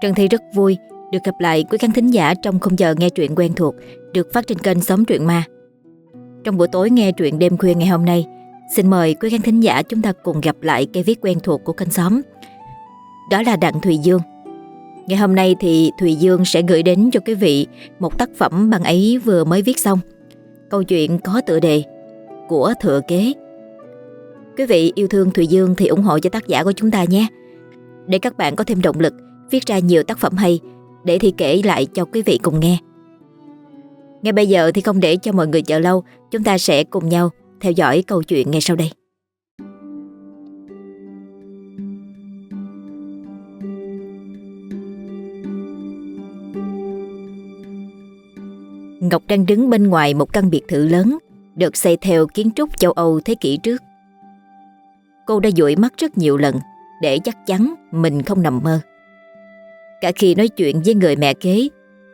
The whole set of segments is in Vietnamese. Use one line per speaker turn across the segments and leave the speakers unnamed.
Trần thi rất vui được gặp lại quý khán thính giả trong khung giờ nghe truyện quen thuộc được phát trên kênh Sống Truyện Ma. Trong buổi tối nghe truyện đêm khuya ngày hôm nay, xin mời quý khán thính giả chúng ta cùng gặp lại cây viết quen thuộc của kênh xóm Đó là Đặng Thùy Dương. Ngày hôm nay thì Thùy Dương sẽ gửi đến cho quý vị một tác phẩm bằng ấy vừa mới viết xong. Câu chuyện có tựa đề của Thừa Kế. Quý vị yêu thương Thùy Dương thì ủng hộ cho tác giả của chúng ta nhé. Để các bạn có thêm động lực viết ra nhiều tác phẩm hay để thì kể lại cho quý vị cùng nghe. Ngay bây giờ thì không để cho mọi người chờ lâu, chúng ta sẽ cùng nhau theo dõi câu chuyện ngay sau đây. Ngọc đang đứng bên ngoài một căn biệt thự lớn được xây theo kiến trúc châu Âu thế kỷ trước. Cô đã dụi mắt rất nhiều lần để chắc chắn mình không nằm mơ. Cả khi nói chuyện với người mẹ kế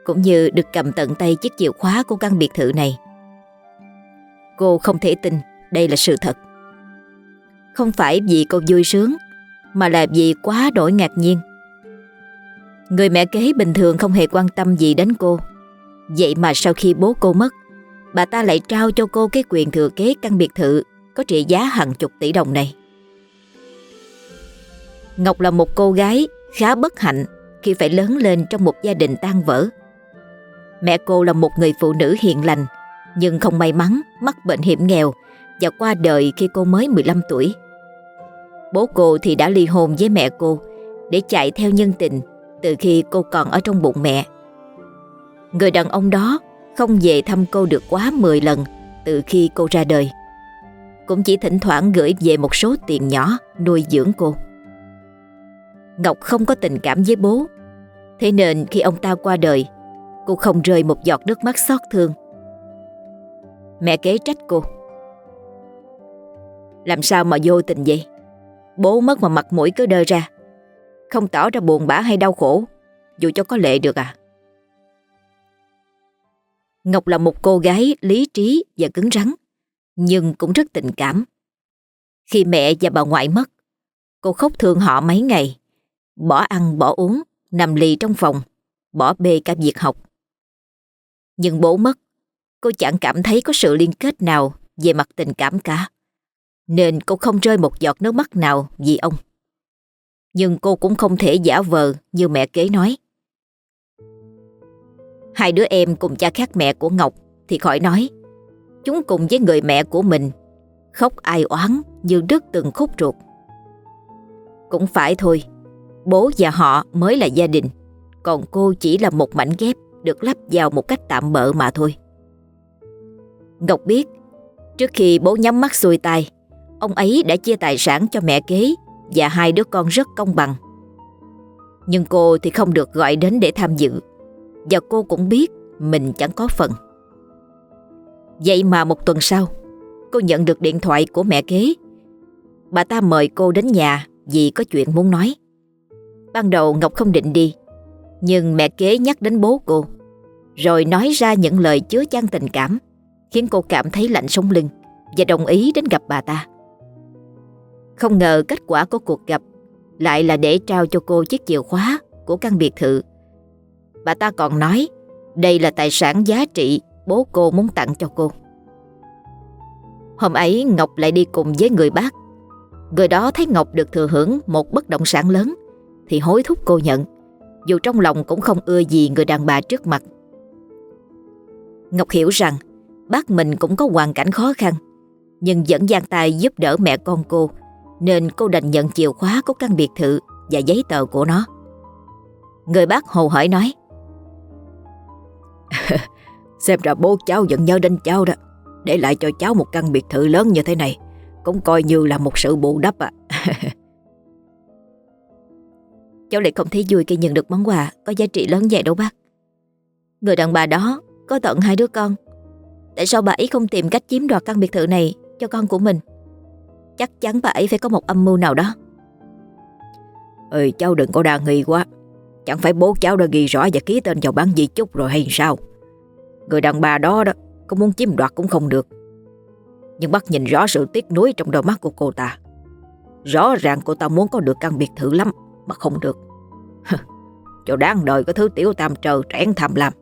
cũng như được cầm tận tay chiếc chìa khóa của căn biệt thự này. Cô không thể tin đây là sự thật. Không phải vì cô vui sướng mà là vì quá đổi ngạc nhiên. Người mẹ kế bình thường không hề quan tâm gì đến cô. Vậy mà sau khi bố cô mất, bà ta lại trao cho cô cái quyền thừa kế căn biệt thự có trị giá hàng chục tỷ đồng này. Ngọc là một cô gái khá bất hạnh khi phải lớn lên trong một gia đình tan vỡ. Mẹ cô là một người phụ nữ hiền lành, nhưng không may mắn mắc bệnh hiểm nghèo và qua đời khi cô mới 15 tuổi. Bố cô thì đã ly hôn với mẹ cô để chạy theo nhân tình từ khi cô còn ở trong bụng mẹ. Người đàn ông đó không về thăm cô được quá 10 lần từ khi cô ra đời. Cũng chỉ thỉnh thoảng gửi về một số tiền nhỏ nuôi dưỡng cô. Ngọc không có tình cảm với bố. Thế nên khi ông ta qua đời, Cô không rơi một giọt nước mắt xót thương. Mẹ kế trách cô. Làm sao mà vô tình vậy? Bố mất mà mặt mũi cứ đơ ra. Không tỏ ra buồn bã hay đau khổ, Dù cho có lệ được à. Ngọc là một cô gái lý trí và cứng rắn, Nhưng cũng rất tình cảm. Khi mẹ và bà ngoại mất, Cô khóc thương họ mấy ngày. Bỏ ăn bỏ uống, nằm lì trong phòng, bỏ bê cả việc học. Nhưng bố mất, cô chẳng cảm thấy có sự liên kết nào về mặt tình cảm cả. Nên cô không rơi một giọt nước mắt nào vì ông. Nhưng cô cũng không thể giả vờ như mẹ kế nói. Hai đứa em cùng cha khác mẹ của Ngọc thì khỏi nói. Chúng cùng với người mẹ của mình khóc ai oán như đứt từng khúc ruột. Cũng phải thôi, Bố và họ mới là gia đình. Còn cô chỉ là một mảnh ghép Được lắp vào một cách tạm bợ mà thôi. Ngọc biết, Trước khi bố nhắm mắt xuôi tay, Ông ấy đã chia tài sản cho mẹ kế Và hai đứa con rất công bằng. Nhưng cô thì không được gọi đến để tham dự Và cô cũng biết Mình chẳng có phần. Vậy mà một tuần sau, Cô nhận được điện thoại của mẹ kế. Bà ta mời cô đến nhà Vì có chuyện muốn nói. Ban đầu Ngọc không định đi, Nhưng mẹ kế nhắc đến bố cô, Rồi nói ra những lời chứa chan tình cảm, Khiến cô cảm thấy lạnh sống lưng Và đồng ý đến gặp bà ta. Không ngờ kết quả của cuộc gặp Lại là để trao cho cô chiếc chìa khóa Của căn biệt thự. Bà ta còn nói, Đây là tài sản giá trị Bố cô muốn tặng cho cô. Hôm ấy Ngọc lại đi cùng với người bác. Người đó thấy Ngọc được thừa hưởng một bất động sản lớn thì hối thúc cô nhận. Dù trong lòng cũng không ưa gì người đàn bà trước mặt. Ngọc hiểu rằng, bác mình cũng có hoàn cảnh khó khăn, Nhưng vẫn gian tay giúp đỡ mẹ con cô, Nên cô đành nhận chìa khóa của căn biệt thự và giấy tờ của nó. Người bác hồ hỏi nói,
Xem ra bố cháu vẫn nhớ đến cháu đó, Để lại cho cháu một căn biệt thự lớn như thế này, Cũng coi như là một sự bù đắp à.
Cháu lại không thấy vui khi nhận được món quà Có giá trị lớn vậy đâu bác. Người đàn bà đó có tận hai đứa con. Tại sao bà ấy không tìm cách chiếm đoạt căn biệt thự này Cho con của mình? Chắc chắn bà ấy phải có một âm mưu nào đó.
Ừ cháu đừng có đa nghi quá. Chẳng phải bố cháu đã ghi rõ và ký tên vào bán di chúc rồi hay sao? Người đàn bà đó đó, Có muốn chiếm đoạt cũng không được. Nhưng bác nhìn rõ sự tiếc nuối trong đôi mắt của cô ta. Rõ ràng cô ta muốn có được căn biệt thự lắm mà không được. Chỗ đáng đời có thứ tiểu tam trờ trẻn tham lam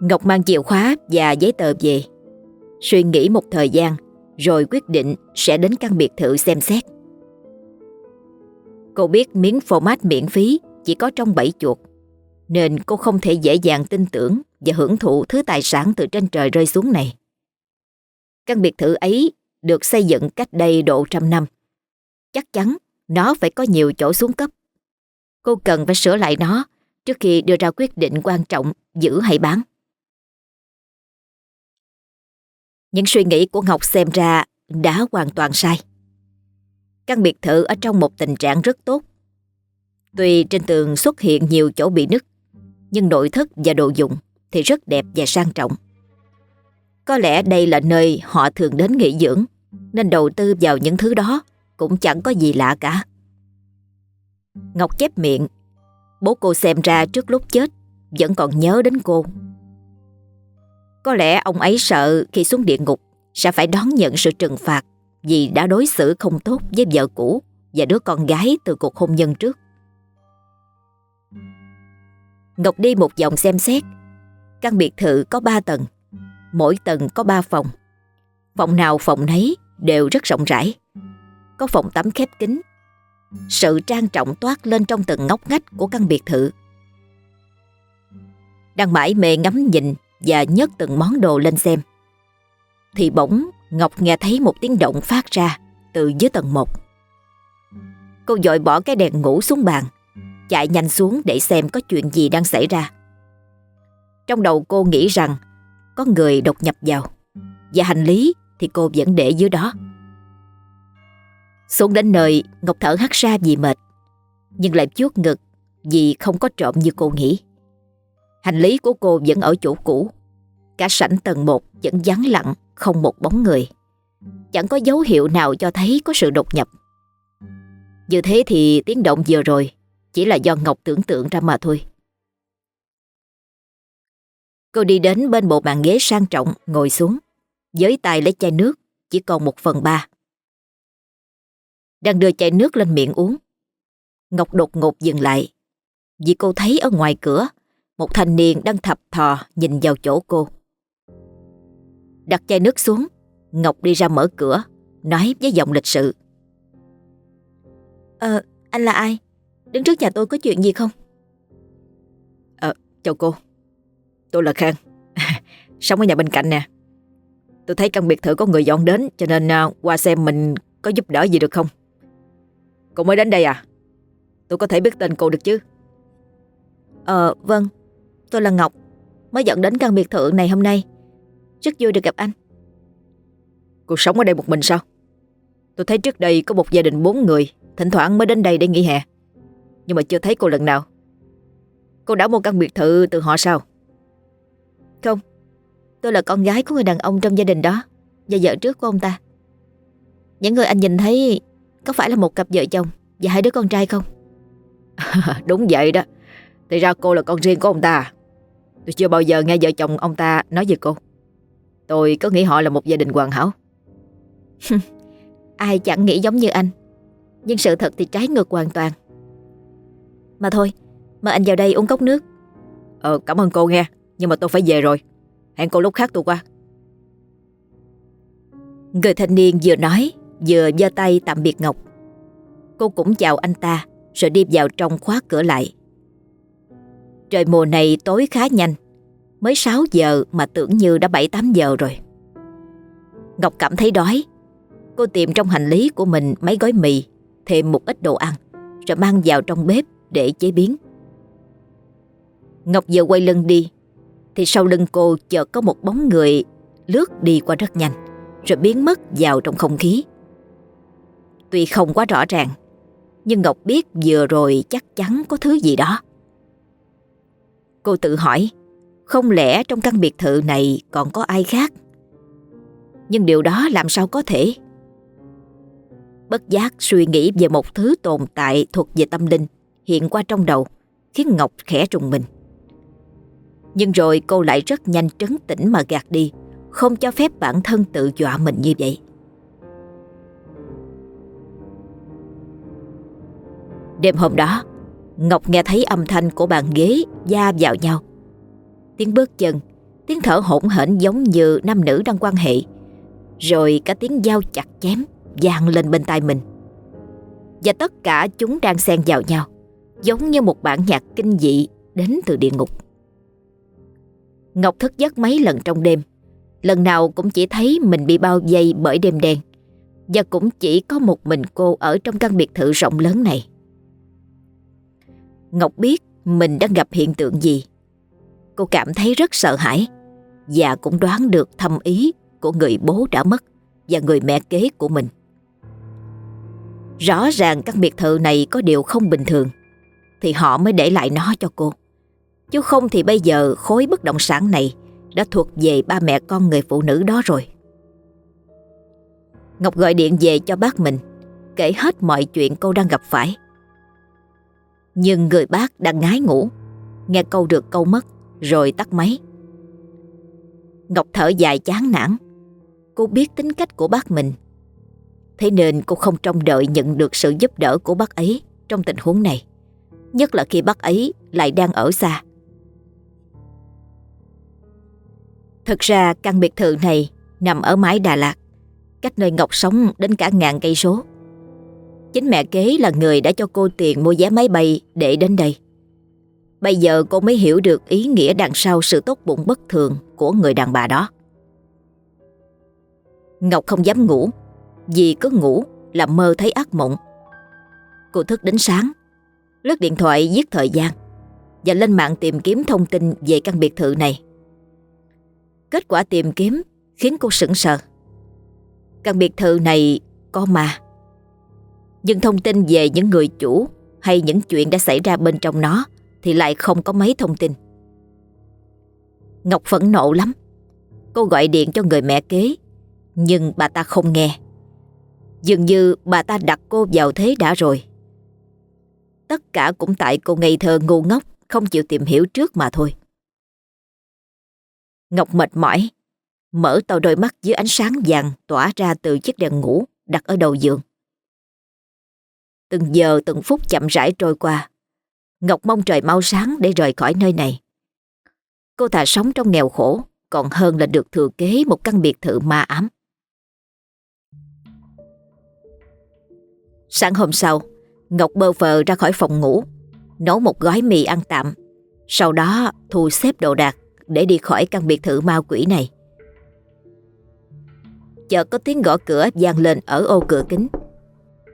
Ngọc mang chìa khóa và giấy tờ về. Suy nghĩ một thời gian, Rồi quyết định sẽ đến căn biệt thự xem xét. Cô biết miếng format miễn phí chỉ có trong bảy chuột, Nên cô không thể dễ dàng tin tưởng Và hưởng thụ thứ tài sản từ trên trời rơi xuống này. Căn biệt thự ấy được xây dựng cách đây độ trăm năm. Chắc chắn nó phải có nhiều chỗ xuống cấp Cô cần phải sửa lại nó trước khi đưa ra quyết định quan trọng giữ hay bán. Những suy nghĩ của Ngọc xem ra đã hoàn toàn sai. Căn biệt thự ở trong một tình trạng rất tốt. Tuy trên tường xuất hiện nhiều chỗ bị nứt, nhưng nội thất và đồ dụng thì rất đẹp và sang trọng. Có lẽ đây là nơi họ thường đến nghỉ dưỡng, nên đầu tư vào những thứ đó cũng chẳng có gì lạ cả. Ngọc chép miệng. Bố cô xem ra trước lúc chết, Vẫn còn nhớ đến cô. Có lẽ ông ấy sợ khi xuống địa ngục, Sẽ phải đón nhận sự trừng phạt Vì đã đối xử không tốt với vợ cũ Và đứa con gái từ cuộc hôn nhân trước. Ngọc đi một vòng xem xét. Căn biệt thự có ba tầng, Mỗi tầng có ba phòng. Phòng nào phòng nấy đều rất rộng rãi. Có phòng tắm khép kín sự trang trọng toát lên trong từng ngóc ngách của căn biệt thự. Đang mãi mê ngắm nhìn và nhấc từng món đồ lên xem. Thì bỗng Ngọc nghe thấy một tiếng động phát ra từ dưới tầng 1. Cô dội bỏ cái đèn ngủ xuống bàn, chạy nhanh xuống để xem có chuyện gì đang xảy ra. Trong đầu cô nghĩ rằng có người đột nhập vào và hành lý thì cô vẫn để dưới đó. Xuống đến nơi, Ngọc thở hắt ra vì mệt, Nhưng lại chuốt ngực Vì không có trộm như cô nghĩ. Hành lý của cô vẫn ở chỗ cũ, Cả sảnh tầng 1 vẫn vắng lặng, Không một bóng người. Chẳng có dấu hiệu nào cho thấy có sự đột nhập. Như thế thì tiếng động vừa rồi Chỉ là do Ngọc tưởng tượng ra mà thôi. Cô đi đến bên bộ bàn ghế sang trọng, Ngồi xuống. Với tay lấy chai nước, Chỉ còn một phần ba đang đưa chai nước lên miệng uống. Ngọc đột ngột dừng lại, vì cô thấy ở ngoài cửa một thanh niên đang thập thò nhìn vào chỗ cô. Đặt chai nước xuống, Ngọc đi ra mở cửa, nói với giọng lịch sự. Ờ, anh là ai? Đứng trước nhà tôi có chuyện gì không?
Ờ, chào cô. Tôi là Khang, sống ở nhà bên cạnh nè. Tôi thấy căn biệt thự có người dọn đến cho nên uh, qua xem mình có giúp đỡ gì được không? Cô mới đến đây à? Tôi có thể biết tên cô được chứ?
Ờ, vâng. Tôi là Ngọc. Mới dẫn đến căn biệt thự này hôm nay. Rất vui được gặp anh.
Cô sống ở đây một mình sao? Tôi thấy trước đây có một gia đình bốn người Thỉnh thoảng mới đến đây để nghỉ hè Nhưng mà chưa thấy cô lần nào Cô đã mua căn biệt thự từ họ sao?
Không Tôi là con gái của người đàn ông trong gia đình đó Và vợ trước của ông ta Những người anh nhìn thấy có phải là một cặp vợ chồng Và hai đứa con trai không?
Đúng vậy đó. Thì ra cô là con riêng của ông ta. Tôi chưa bao giờ nghe vợ chồng ông ta nói về cô. Tôi có nghĩ họ là một gia đình hoàn hảo.
Ai chẳng nghĩ giống như anh. Nhưng sự thật thì trái ngược hoàn toàn. Mà thôi Mời anh vào đây uống cốc nước.
Ờ cảm ơn cô nghe. Nhưng mà tôi phải về rồi. Hẹn cô lúc khác tôi qua.
Người thanh niên vừa nói vừa giơ tay tạm biệt Ngọc. Cô cũng chào anh ta rồi đi vào trong khóa cửa lại. Trời mùa này tối khá nhanh, mới 6 giờ mà tưởng như đã 7-8 giờ rồi. Ngọc cảm thấy đói. Cô tìm trong hành lý của mình mấy gói mì, thêm một ít đồ ăn, rồi mang vào trong bếp để chế biến. Ngọc vừa quay lưng đi, thì sau lưng cô chợt có một bóng người lướt đi qua rất nhanh, rồi biến mất vào trong không khí. Tuy không quá rõ ràng Nhưng Ngọc biết vừa rồi chắc chắn có thứ gì đó Cô tự hỏi Không lẽ trong căn biệt thự này còn có ai khác Nhưng điều đó làm sao có thể Bất giác suy nghĩ về một thứ tồn tại thuộc về tâm linh hiện qua trong đầu khiến Ngọc khẽ trùng mình. Nhưng rồi cô lại rất nhanh trấn tĩnh mà gạt đi, không cho phép bản thân tự dọa mình như vậy. Đêm hôm đó, Ngọc nghe thấy âm thanh của bàn ghế da vào nhau. Tiếng bước chân, Tiếng thở hỗn hển giống như nam nữ đang quan hệ, Rồi cả tiếng dao chặt chém vang lên bên tai mình. Và tất cả chúng đang xen vào nhau, Giống như một bản nhạc kinh dị đến từ địa ngục. Ngọc thức giấc mấy lần trong đêm, Lần nào cũng chỉ thấy mình bị bao vây bởi đêm đen, Và cũng chỉ có một mình cô ở trong căn biệt thự rộng lớn này. Ngọc biết mình đang gặp hiện tượng gì. Cô cảm thấy rất sợ hãi Và cũng đoán được thâm ý của người bố đã mất Và người mẹ kế của mình. Rõ ràng căn biệt thự này có điều không bình thường, Thì họ mới để lại nó cho cô. Chứ không thì bây giờ khối bất động sản này Đã thuộc về ba mẹ con người phụ nữ đó rồi. Ngọc gọi điện về cho bác mình, Kể hết mọi chuyện cô đang gặp phải. Nhưng người bác đang ngái ngủ. Nghe câu được câu mất Rồi tắt máy. Ngọc thở dài chán nản. Cô biết tính cách của bác mình. Thế nên cô không trông đợi nhận được sự giúp đỡ của bác ấy Trong tình huống này. Nhất là khi bác ấy lại đang ở xa. Thực ra căn biệt thự này nằm ở mái Đà Lạt, cách nơi Ngọc sống đến cả ngàn cây số. Chính mẹ kế là người đã cho cô tiền mua vé máy bay để đến đây. Bây giờ cô mới hiểu được ý nghĩa đằng sau sự tốt bụng bất thường của người đàn bà đó. Ngọc không dám ngủ, vì cứ ngủ là mơ thấy ác mộng. Cô thức đến sáng, lướt điện thoại giết thời gian và lên mạng tìm kiếm thông tin về căn biệt thự này. Kết quả tìm kiếm khiến cô sững sờ. Căn biệt thự này có ma. Nhưng thông tin về những người chủ hay những chuyện đã xảy ra bên trong nó thì lại không có mấy thông tin. Ngọc phẫn nộ lắm. Cô gọi điện cho người mẹ kế, nhưng bà ta không nghe. Dường như bà ta đặt cô vào thế đã rồi. Tất cả cũng tại cô ngây thơ ngu ngốc, không chịu tìm hiểu trước mà thôi. Ngọc mệt mỏi, mở to đôi mắt dưới ánh sáng vàng tỏa ra từ chiếc đèn ngủ đặt ở đầu giường. Từng giờ từng phút chậm rãi trôi qua, Ngọc mong trời mau sáng để rời khỏi nơi này. Cô thà sống trong nghèo khổ, còn hơn là được thừa kế một căn biệt thự ma ám. Sáng hôm sau, Ngọc bơ phờ ra khỏi phòng ngủ, nấu một gói mì ăn tạm, sau đó thu xếp đồ đạc để đi khỏi căn biệt thự ma quỷ này. Chợt có tiếng gõ cửa vang lên ở ô cửa kính.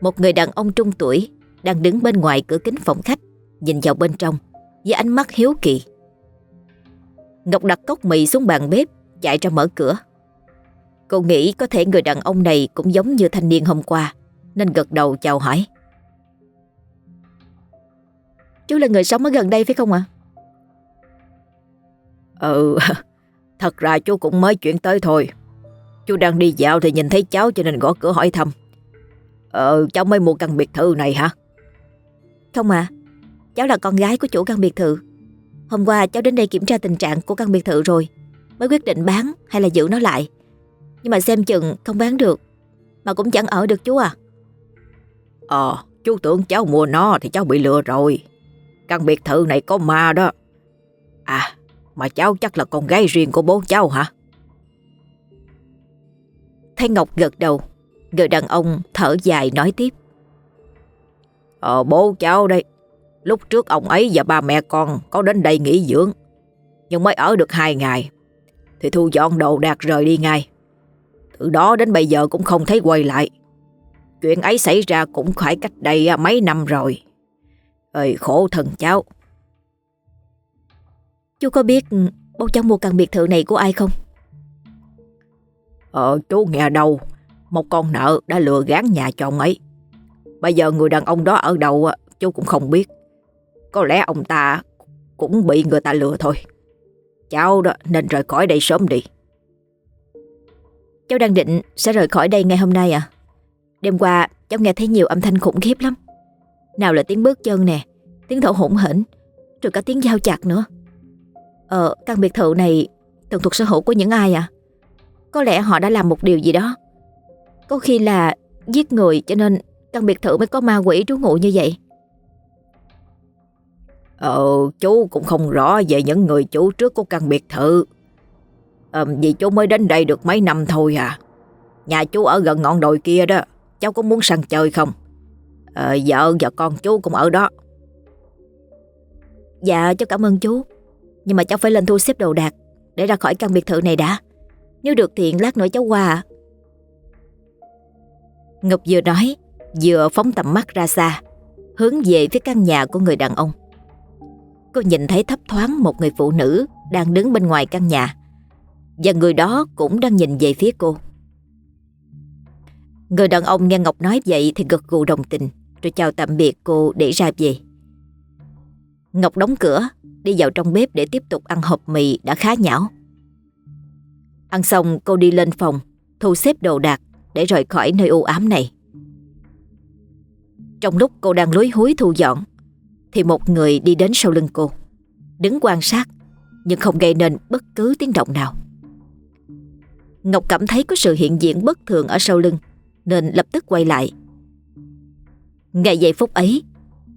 Một người đàn ông trung tuổi đang đứng bên ngoài cửa kính phòng khách, nhìn vào bên trong với ánh mắt hiếu kỳ. Ngọc đặt cốc mì xuống bàn bếp, chạy ra mở cửa. Cô nghĩ có thể người đàn ông này cũng giống như thanh niên hôm qua, nên gật đầu chào hỏi. Chú là người sống ở gần đây phải không ạ? À?
Ừ, thật ra chú cũng mới chuyển tới thôi. Chú đang đi dạo thì nhìn thấy cháu cho nên gõ cửa hỏi thăm. Ờ, cháu mới mua căn biệt thự này hả?
Không à, cháu là con gái của chủ căn biệt thự. Hôm qua cháu đến đây kiểm tra tình trạng của căn biệt thự rồi. Mới quyết định bán hay là giữ nó lại. Nhưng mà xem chừng không bán được. Mà cũng chẳng ở được chú à.
Ờ, chú tưởng cháu mua nó thì cháu bị lừa rồi. Căn biệt thự này có ma đó. À, mà cháu chắc là con gái riêng của bố cháu hả?
Thấy Ngọc gật đầu, người đàn ông thở dài nói tiếp.
Ờ bố cháu đây, lúc trước ông ấy và ba mẹ con có đến đây nghỉ dưỡng, nhưng mới ở được hai ngày, thì thu dọn đồ đạc rời đi ngay. Từ đó đến bây giờ cũng không thấy quay lại. Chuyện ấy xảy ra cũng phải cách đây mấy năm rồi. Ơi khổ thần cháu.
Chú có biết bố cháu mua căn biệt thự này của ai không?
Ờ chú nghe đâu một con nợ đã lừa gán nhà cho ông ấy. Bây giờ người đàn ông đó ở đâu Chú cũng không biết. Có lẽ ông ta cũng bị người ta lừa thôi. Cháu đó nên rời khỏi đây sớm đi.
Cháu đang định sẽ rời khỏi đây ngày hôm nay à. Đêm qua cháu nghe thấy nhiều âm thanh khủng khiếp lắm. Nào là tiếng bước chân nè Tiếng thở hỗn hển Rồi cả tiếng dao chặt nữa. Ờ, căn biệt thự này thường thuộc sở hữu của những ai à? Có lẽ họ đã làm một điều gì đó. Có khi là giết người cho nên căn biệt thự mới có ma quỷ trú ngụ như vậy.
Ờ, chú cũng không rõ về những người chủ trước của căn biệt thự. Ờ, vì chú mới đến đây được mấy năm thôi à. Nhà chú ở gần ngọn đồi kia đó, cháu có muốn sang chơi không? Ờ, vợ và con chú cũng ở đó.
Dạ, cháu cảm ơn chú. Nhưng mà cháu phải lên thu xếp đồ đạc để ra khỏi căn biệt thự này đã. Nếu được thiện lát nữa cháu qua. Ngọc vừa nói, vừa phóng tầm mắt ra xa, hướng về phía căn nhà của người đàn ông. Cô nhìn thấy thấp thoáng một người phụ nữ đang đứng bên ngoài căn nhà. Và người đó cũng đang nhìn về phía cô. Người đàn ông nghe Ngọc nói vậy thì gật gù đồng tình, rồi chào tạm biệt cô để ra về. Ngọc đóng cửa, đi vào trong bếp để tiếp tục ăn hộp mì đã khá nhão. Ăn xong cô đi lên phòng, thu xếp đồ đạc để rời khỏi nơi u ám này. Trong lúc cô đang lối húi thu dọn, thì một người đi đến sau lưng cô, đứng quan sát nhưng không gây nên bất cứ tiếng động nào. Ngọc cảm thấy có sự hiện diện bất thường ở sau lưng nên lập tức quay lại. Ngay giây phút ấy,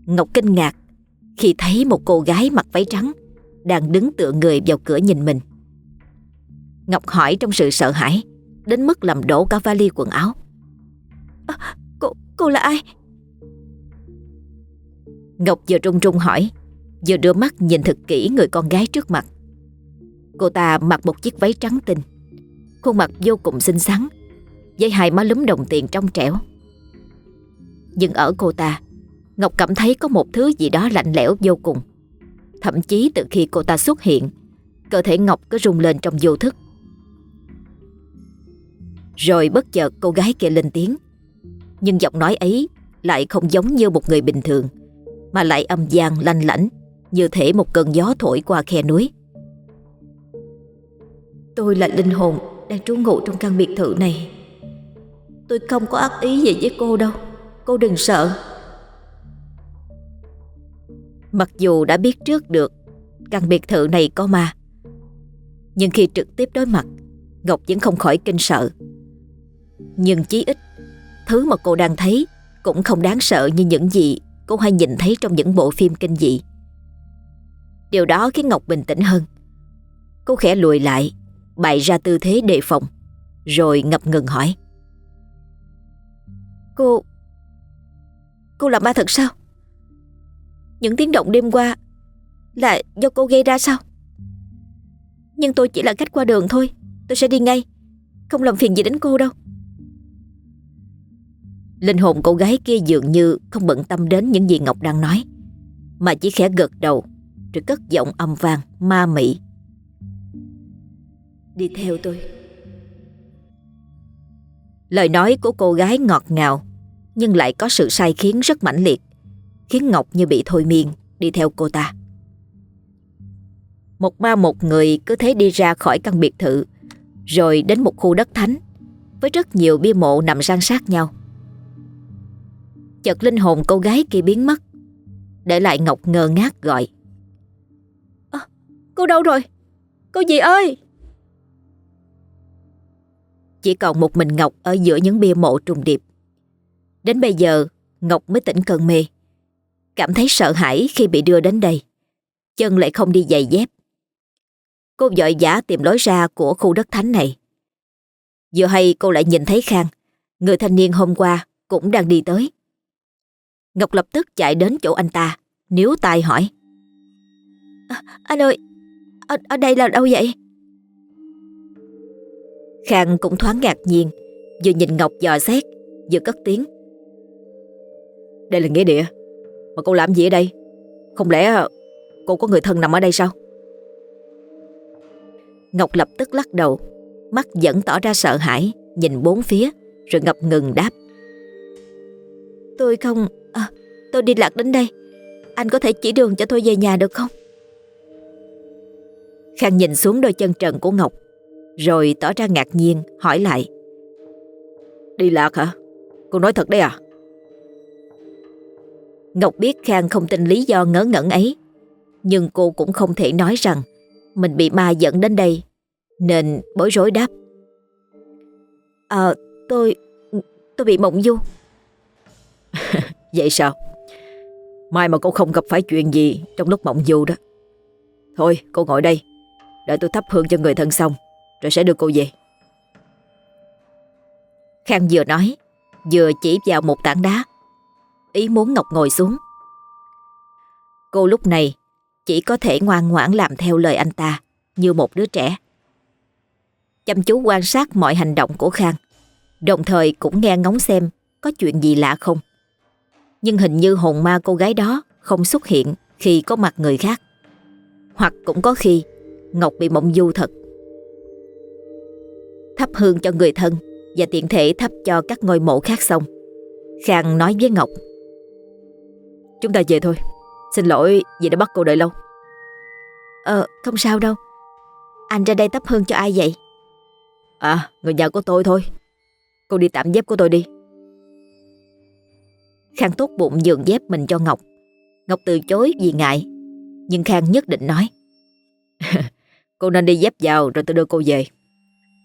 Ngọc kinh ngạc khi thấy một cô gái mặc váy trắng đang đứng tựa người vào cửa nhìn mình. Ngọc hỏi trong sự sợ hãi, đến mức làm đổ cả vali quần áo. À, cô, cô là ai? Ngọc vừa trung trung hỏi, vừa đưa mắt nhìn thật kỹ người con gái trước mặt. Cô ta mặc một chiếc váy trắng tinh, khuôn mặt vô cùng xinh xắn, với hai má lúm đồng tiền trong trẻo. Nhưng ở cô ta, Ngọc cảm thấy có một thứ gì đó lạnh lẽo vô cùng. Thậm chí từ khi cô ta xuất hiện, cơ thể Ngọc cứ rung lên trong vô thức. Rồi bất chợt cô gái kia lên tiếng. Nhưng giọng nói ấy lại không giống như một người bình thường, Mà lại âm gian lanh lảnh, Như thể một cơn gió thổi qua khe núi. Tôi là linh hồn đang trú ngụ trong căn biệt thự này. Tôi không có ác ý gì với cô đâu. Cô đừng sợ. Mặc dù đã biết trước được Căn biệt thự này có ma, Nhưng khi trực tiếp đối mặt, Ngọc vẫn không khỏi kinh sợ nhưng chí ít, Thứ mà cô đang thấy Cũng không đáng sợ như những gì Cô hay nhìn thấy trong những bộ phim kinh dị. Điều đó khiến Ngọc bình tĩnh hơn. Cô khẽ lùi lại, Bày ra tư thế đề phòng, Rồi ngập ngừng hỏi. Cô Cô là ma thật sao? Những tiếng động đêm qua Là do cô gây ra sao? Nhưng tôi chỉ là cách qua đường thôi, Tôi sẽ đi ngay, Không làm phiền gì đến cô đâu. Linh hồn cô gái kia dường như không bận tâm đến những gì Ngọc đang nói Mà chỉ khẽ gật đầu Rồi cất giọng âm vang ma mị. Đi theo tôi. Lời nói của cô gái ngọt ngào Nhưng lại có sự sai khiến rất mãnh liệt Khiến Ngọc như bị thôi miên Đi theo cô ta. Một ma một người cứ thế đi ra khỏi căn biệt thự Rồi đến một khu đất thánh Với rất nhiều bia mộ nằm san sát nhau Chợt linh hồn cô gái kia biến mất. Để lại Ngọc ngơ ngác gọi. À, Cô đâu rồi? Cô gì ơi? Chỉ còn một mình Ngọc Ở giữa những bia mộ trùng điệp. Đến bây giờ Ngọc mới tỉnh cơn mê. Cảm thấy sợ hãi khi bị đưa đến đây. Chân lại không đi giày dép. Cô dội giả tìm lối ra của khu đất thánh này. Vừa hay cô lại nhìn thấy Khang. Người thanh niên hôm qua cũng đang đi tới Ngọc lập tức chạy đến chỗ anh ta, níu tay hỏi. À, anh ơi, ở, ở đây là đâu vậy? Khang cũng thoáng ngạc nhiên, vừa nhìn Ngọc dò xét, vừa cất tiếng. Đây là nghĩa địa, mà cô làm gì ở đây? Không lẽ cô có người thân nằm ở đây sao? Ngọc lập tức lắc đầu, mắt vẫn tỏ ra sợ hãi, nhìn bốn phía, rồi ngập ngừng đáp. Tôi không, À, tôi đi lạc đến đây. Anh có thể chỉ đường cho tôi về nhà được không? Khang nhìn xuống đôi chân trần của Ngọc, rồi tỏ ra ngạc nhiên, hỏi lại. Đi lạc hả? Cô nói thật đấy à? Ngọc biết Khang không tin lý do ngớ ngẩn ấy, nhưng cô cũng không thể nói rằng mình bị ma dẫn đến đây, nên bối rối đáp. Ờ, tôi... tôi bị mộng du.
Vậy sao? Mai mà cô không gặp phải chuyện gì trong lúc mộng du đó. Thôi cô ngồi đây, đợi tôi thắp hương cho người thân xong, rồi sẽ đưa cô về.
Khang vừa nói, vừa chỉ vào một tảng đá. Ý muốn Ngọc ngồi xuống. Cô lúc này chỉ có thể ngoan ngoãn làm theo lời anh ta như một đứa trẻ. Chăm chú quan sát mọi hành động của Khang, đồng thời cũng nghe ngóng xem có chuyện gì lạ không. Nhưng hình như hồn ma cô gái đó không xuất hiện khi có mặt người khác. Hoặc cũng có khi Ngọc bị mộng du thật. Thắp hương cho người thân và tiện thể thắp cho các ngôi mộ khác xong. Khang nói với Ngọc.
Chúng ta về thôi. Xin lỗi vì đã bắt cô đợi lâu.
Ờ, không sao đâu. Anh ra đây thắp hương cho ai vậy?
À, người nhà của tôi thôi. Cô đi tạm dép của tôi đi.
Khang tốt bụng dường dép mình cho Ngọc. Ngọc từ chối vì ngại. Nhưng Khang nhất định nói.
cô nên đi dép vào rồi tôi đưa cô về.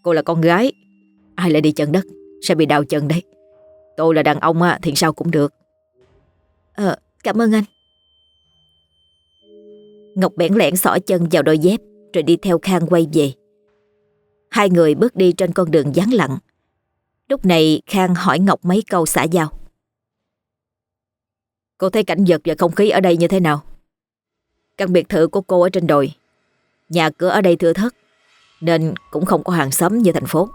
Cô là con gái. Ai lại đi chân đất, sẽ bị đau chân đấy. Tôi là đàn ông thì sao cũng được.
Ờ, cảm ơn anh. Ngọc bẽn lẽn xỏ chân vào đôi dép rồi đi theo Khang quay về. Hai người bước đi trên con đường vắng lặng. Lúc này Khang hỏi Ngọc mấy câu xã giao.
Cô thấy cảnh vật và không khí ở đây như thế nào? Căn biệt thự của cô ở trên đồi. Nhà cửa ở đây thưa thất, nên cũng không có hàng xóm như thành phố.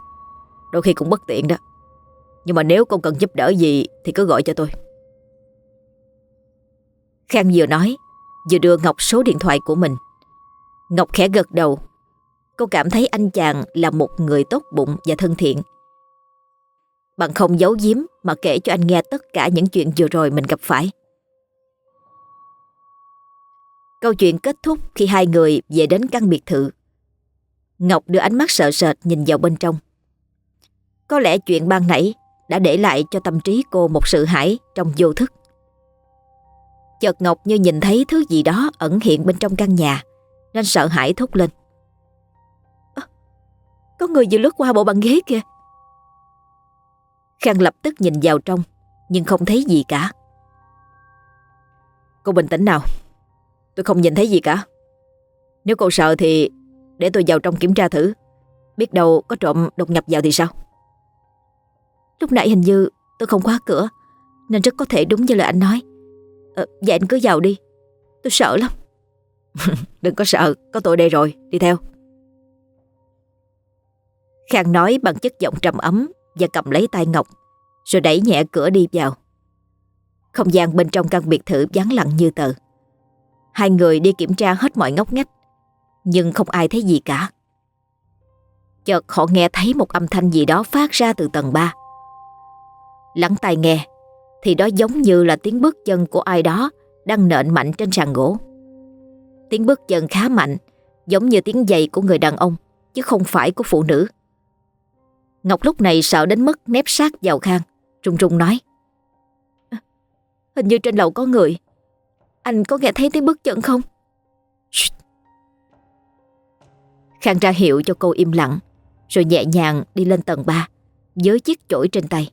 Đôi khi cũng bất tiện đó. Nhưng mà nếu cô cần giúp đỡ gì thì cứ gọi cho tôi.
Khang vừa nói, vừa đưa Ngọc số điện thoại của mình. Ngọc khẽ gật đầu. Cô cảm thấy anh chàng là một người tốt bụng và thân thiện. Bằng không giấu giếm mà kể cho anh nghe tất cả những chuyện vừa rồi mình gặp phải. Câu chuyện kết thúc khi hai người về đến căn biệt thự. Ngọc đưa ánh mắt sợ sệt nhìn vào bên trong. Có lẽ chuyện ban nãy đã để lại cho tâm trí cô một sự hãi trong vô thức. Chợt Ngọc như nhìn thấy thứ gì đó ẩn hiện bên trong căn nhà, nên sợ hãi thốt lên. À, có người vừa lướt qua bộ bàn ghế kìa. Khang lập tức nhìn vào trong, nhưng không thấy gì cả.
Cô bình tĩnh nào, tôi không nhìn thấy gì cả. Nếu cô sợ thì để tôi vào trong kiểm tra thử, biết đâu có trộm đột nhập vào thì sao?
Lúc nãy hình như tôi không khóa cửa Nên rất có thể đúng như lời anh nói. À, Vậy anh cứ vào đi. Tôi sợ lắm.
Đừng có sợ, có tôi đây rồi, đi theo.
Khang nói bằng chất giọng trầm ấm Và cầm lấy tay Ngọc Rồi đẩy nhẹ cửa đi vào. Không gian bên trong căn biệt thự vắng lặng như tờ. Hai người đi kiểm tra hết mọi ngóc ngách, Nhưng không ai thấy gì cả. Chợt họ nghe thấy một âm thanh gì đó phát ra từ tầng 3 Lắng tai nghe, Thì đó giống như là tiếng bước chân của ai đó Đang nện mạnh trên sàn gỗ. Tiếng bước chân khá mạnh, Giống như tiếng giày của người đàn ông, Chứ không phải của phụ nữ. Ngọc lúc này sợ đến mức nép sát vào Khang Trung trung nói. Hình như trên lầu có người. Anh có nghe thấy tiếng bước chân không? Khang ra hiệu cho cô im lặng Rồi nhẹ nhàng đi lên tầng 3 Với chiếc chổi trên tay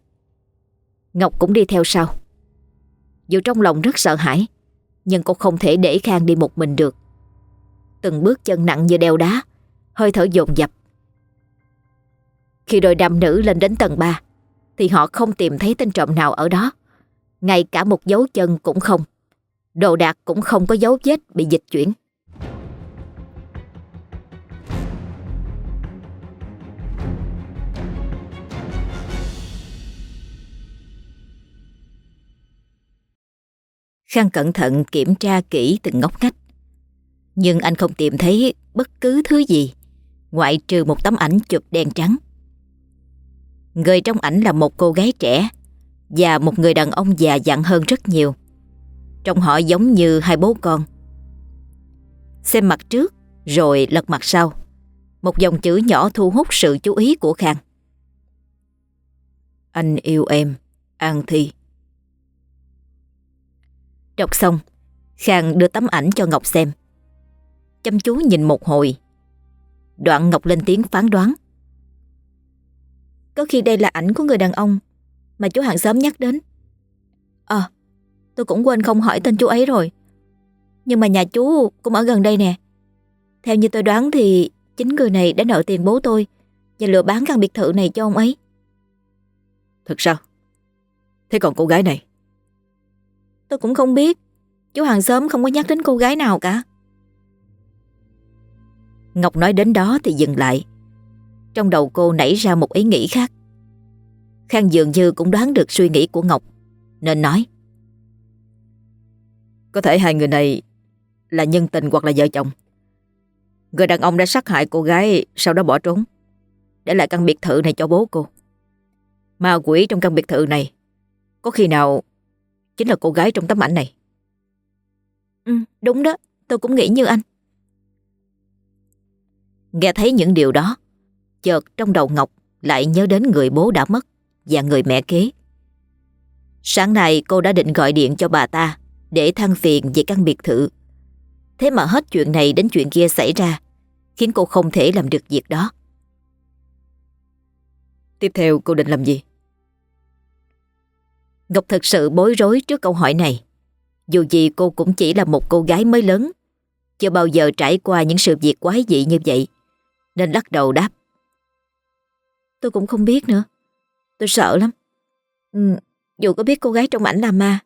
Ngọc cũng đi theo sau. Dù trong lòng rất sợ hãi, nhưng cô không thể để Khang đi một mình được. Từng bước chân nặng như đeo đá, hơi thở dồn dập. Khi đôi đam nữ lên đến tầng 3, thì họ không tìm thấy tên trộm nào ở đó. Ngay cả một dấu chân cũng không. Đồ đạc cũng không có dấu vết bị dịch chuyển. Khang cẩn thận kiểm tra kỹ từng ngóc ngách. Nhưng anh không tìm thấy bất cứ thứ gì, ngoại trừ một tấm ảnh chụp đen trắng. Người trong ảnh là một cô gái trẻ và một người đàn ông già dặn hơn rất nhiều. Trông họ giống như hai bố con. Xem mặt trước rồi lật mặt sau. Một dòng chữ nhỏ thu hút sự chú ý của Khang.
Anh yêu em, An Thi.
Đọc xong, Khang đưa tấm ảnh cho Ngọc xem. Chăm chú nhìn một hồi. Đoạn Ngọc lên tiếng phán đoán. Có khi đây là ảnh của người đàn ông mà chú hàng xóm nhắc đến. Tôi cũng quên không hỏi tên chú ấy rồi. Nhưng mà nhà chú cũng ở gần đây nè. Theo như tôi đoán thì Chính người này đã nợ tiền bố tôi Và lừa bán căn biệt thự này cho ông ấy.
Thật sao? Thế còn cô gái này?
Tôi cũng không biết. Chú hàng xóm không có nhắc đến cô gái nào cả.
Ngọc nói đến đó thì dừng lại. Trong đầu cô nảy ra một ý nghĩ khác. Khang dường như cũng đoán được suy nghĩ của Ngọc Nên nói Có thể hai người này Là nhân tình hoặc là vợ chồng. Người đàn ông đã sát hại cô gái Sau đó bỏ trốn. Để lại căn biệt thự này cho bố cô. Ma quỷ trong căn biệt thự này Có khi nào Chính là cô gái trong tấm ảnh này?
Ừ đúng đó Tôi cũng nghĩ như anh.
Nghe thấy những điều đó Chợt trong đầu Ngọc Lại nhớ đến người bố đã mất Và người mẹ kế. Sáng nay cô đã định gọi điện cho bà ta Để than phiền về căn biệt thự. Thế mà hết chuyện này đến chuyện kia xảy ra Khiến cô không thể làm được việc đó. Tiếp theo cô định làm gì? Ngọc thật sự bối rối trước câu hỏi này. Dù gì cô cũng chỉ là một cô gái mới lớn Chưa bao giờ trải qua những sự việc quái dị như vậy Nên lắc đầu đáp.
Tôi cũng không biết nữa Tôi sợ lắm. Ừ, Dù có biết cô gái trong ảnh là ma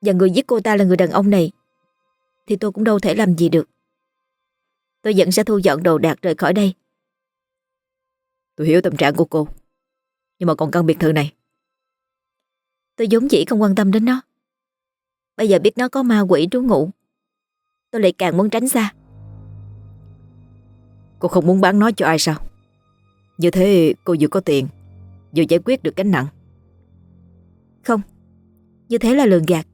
và người giết cô ta là người đàn ông này, Thì tôi cũng đâu thể làm gì được. Tôi vẫn sẽ thu dọn đồ đạc rời khỏi đây.
Tôi hiểu tâm trạng của cô, Nhưng mà còn căn biệt thự này.
Tôi vốn dĩ không quan tâm đến nó. Bây giờ biết nó có ma quỷ trú ngụ, Tôi lại càng muốn tránh xa.
Cô không muốn bán nó cho ai sao? Như thế cô vừa có tiền, Vừa giải quyết được gánh nặng.
Không, Như thế là lường gạt.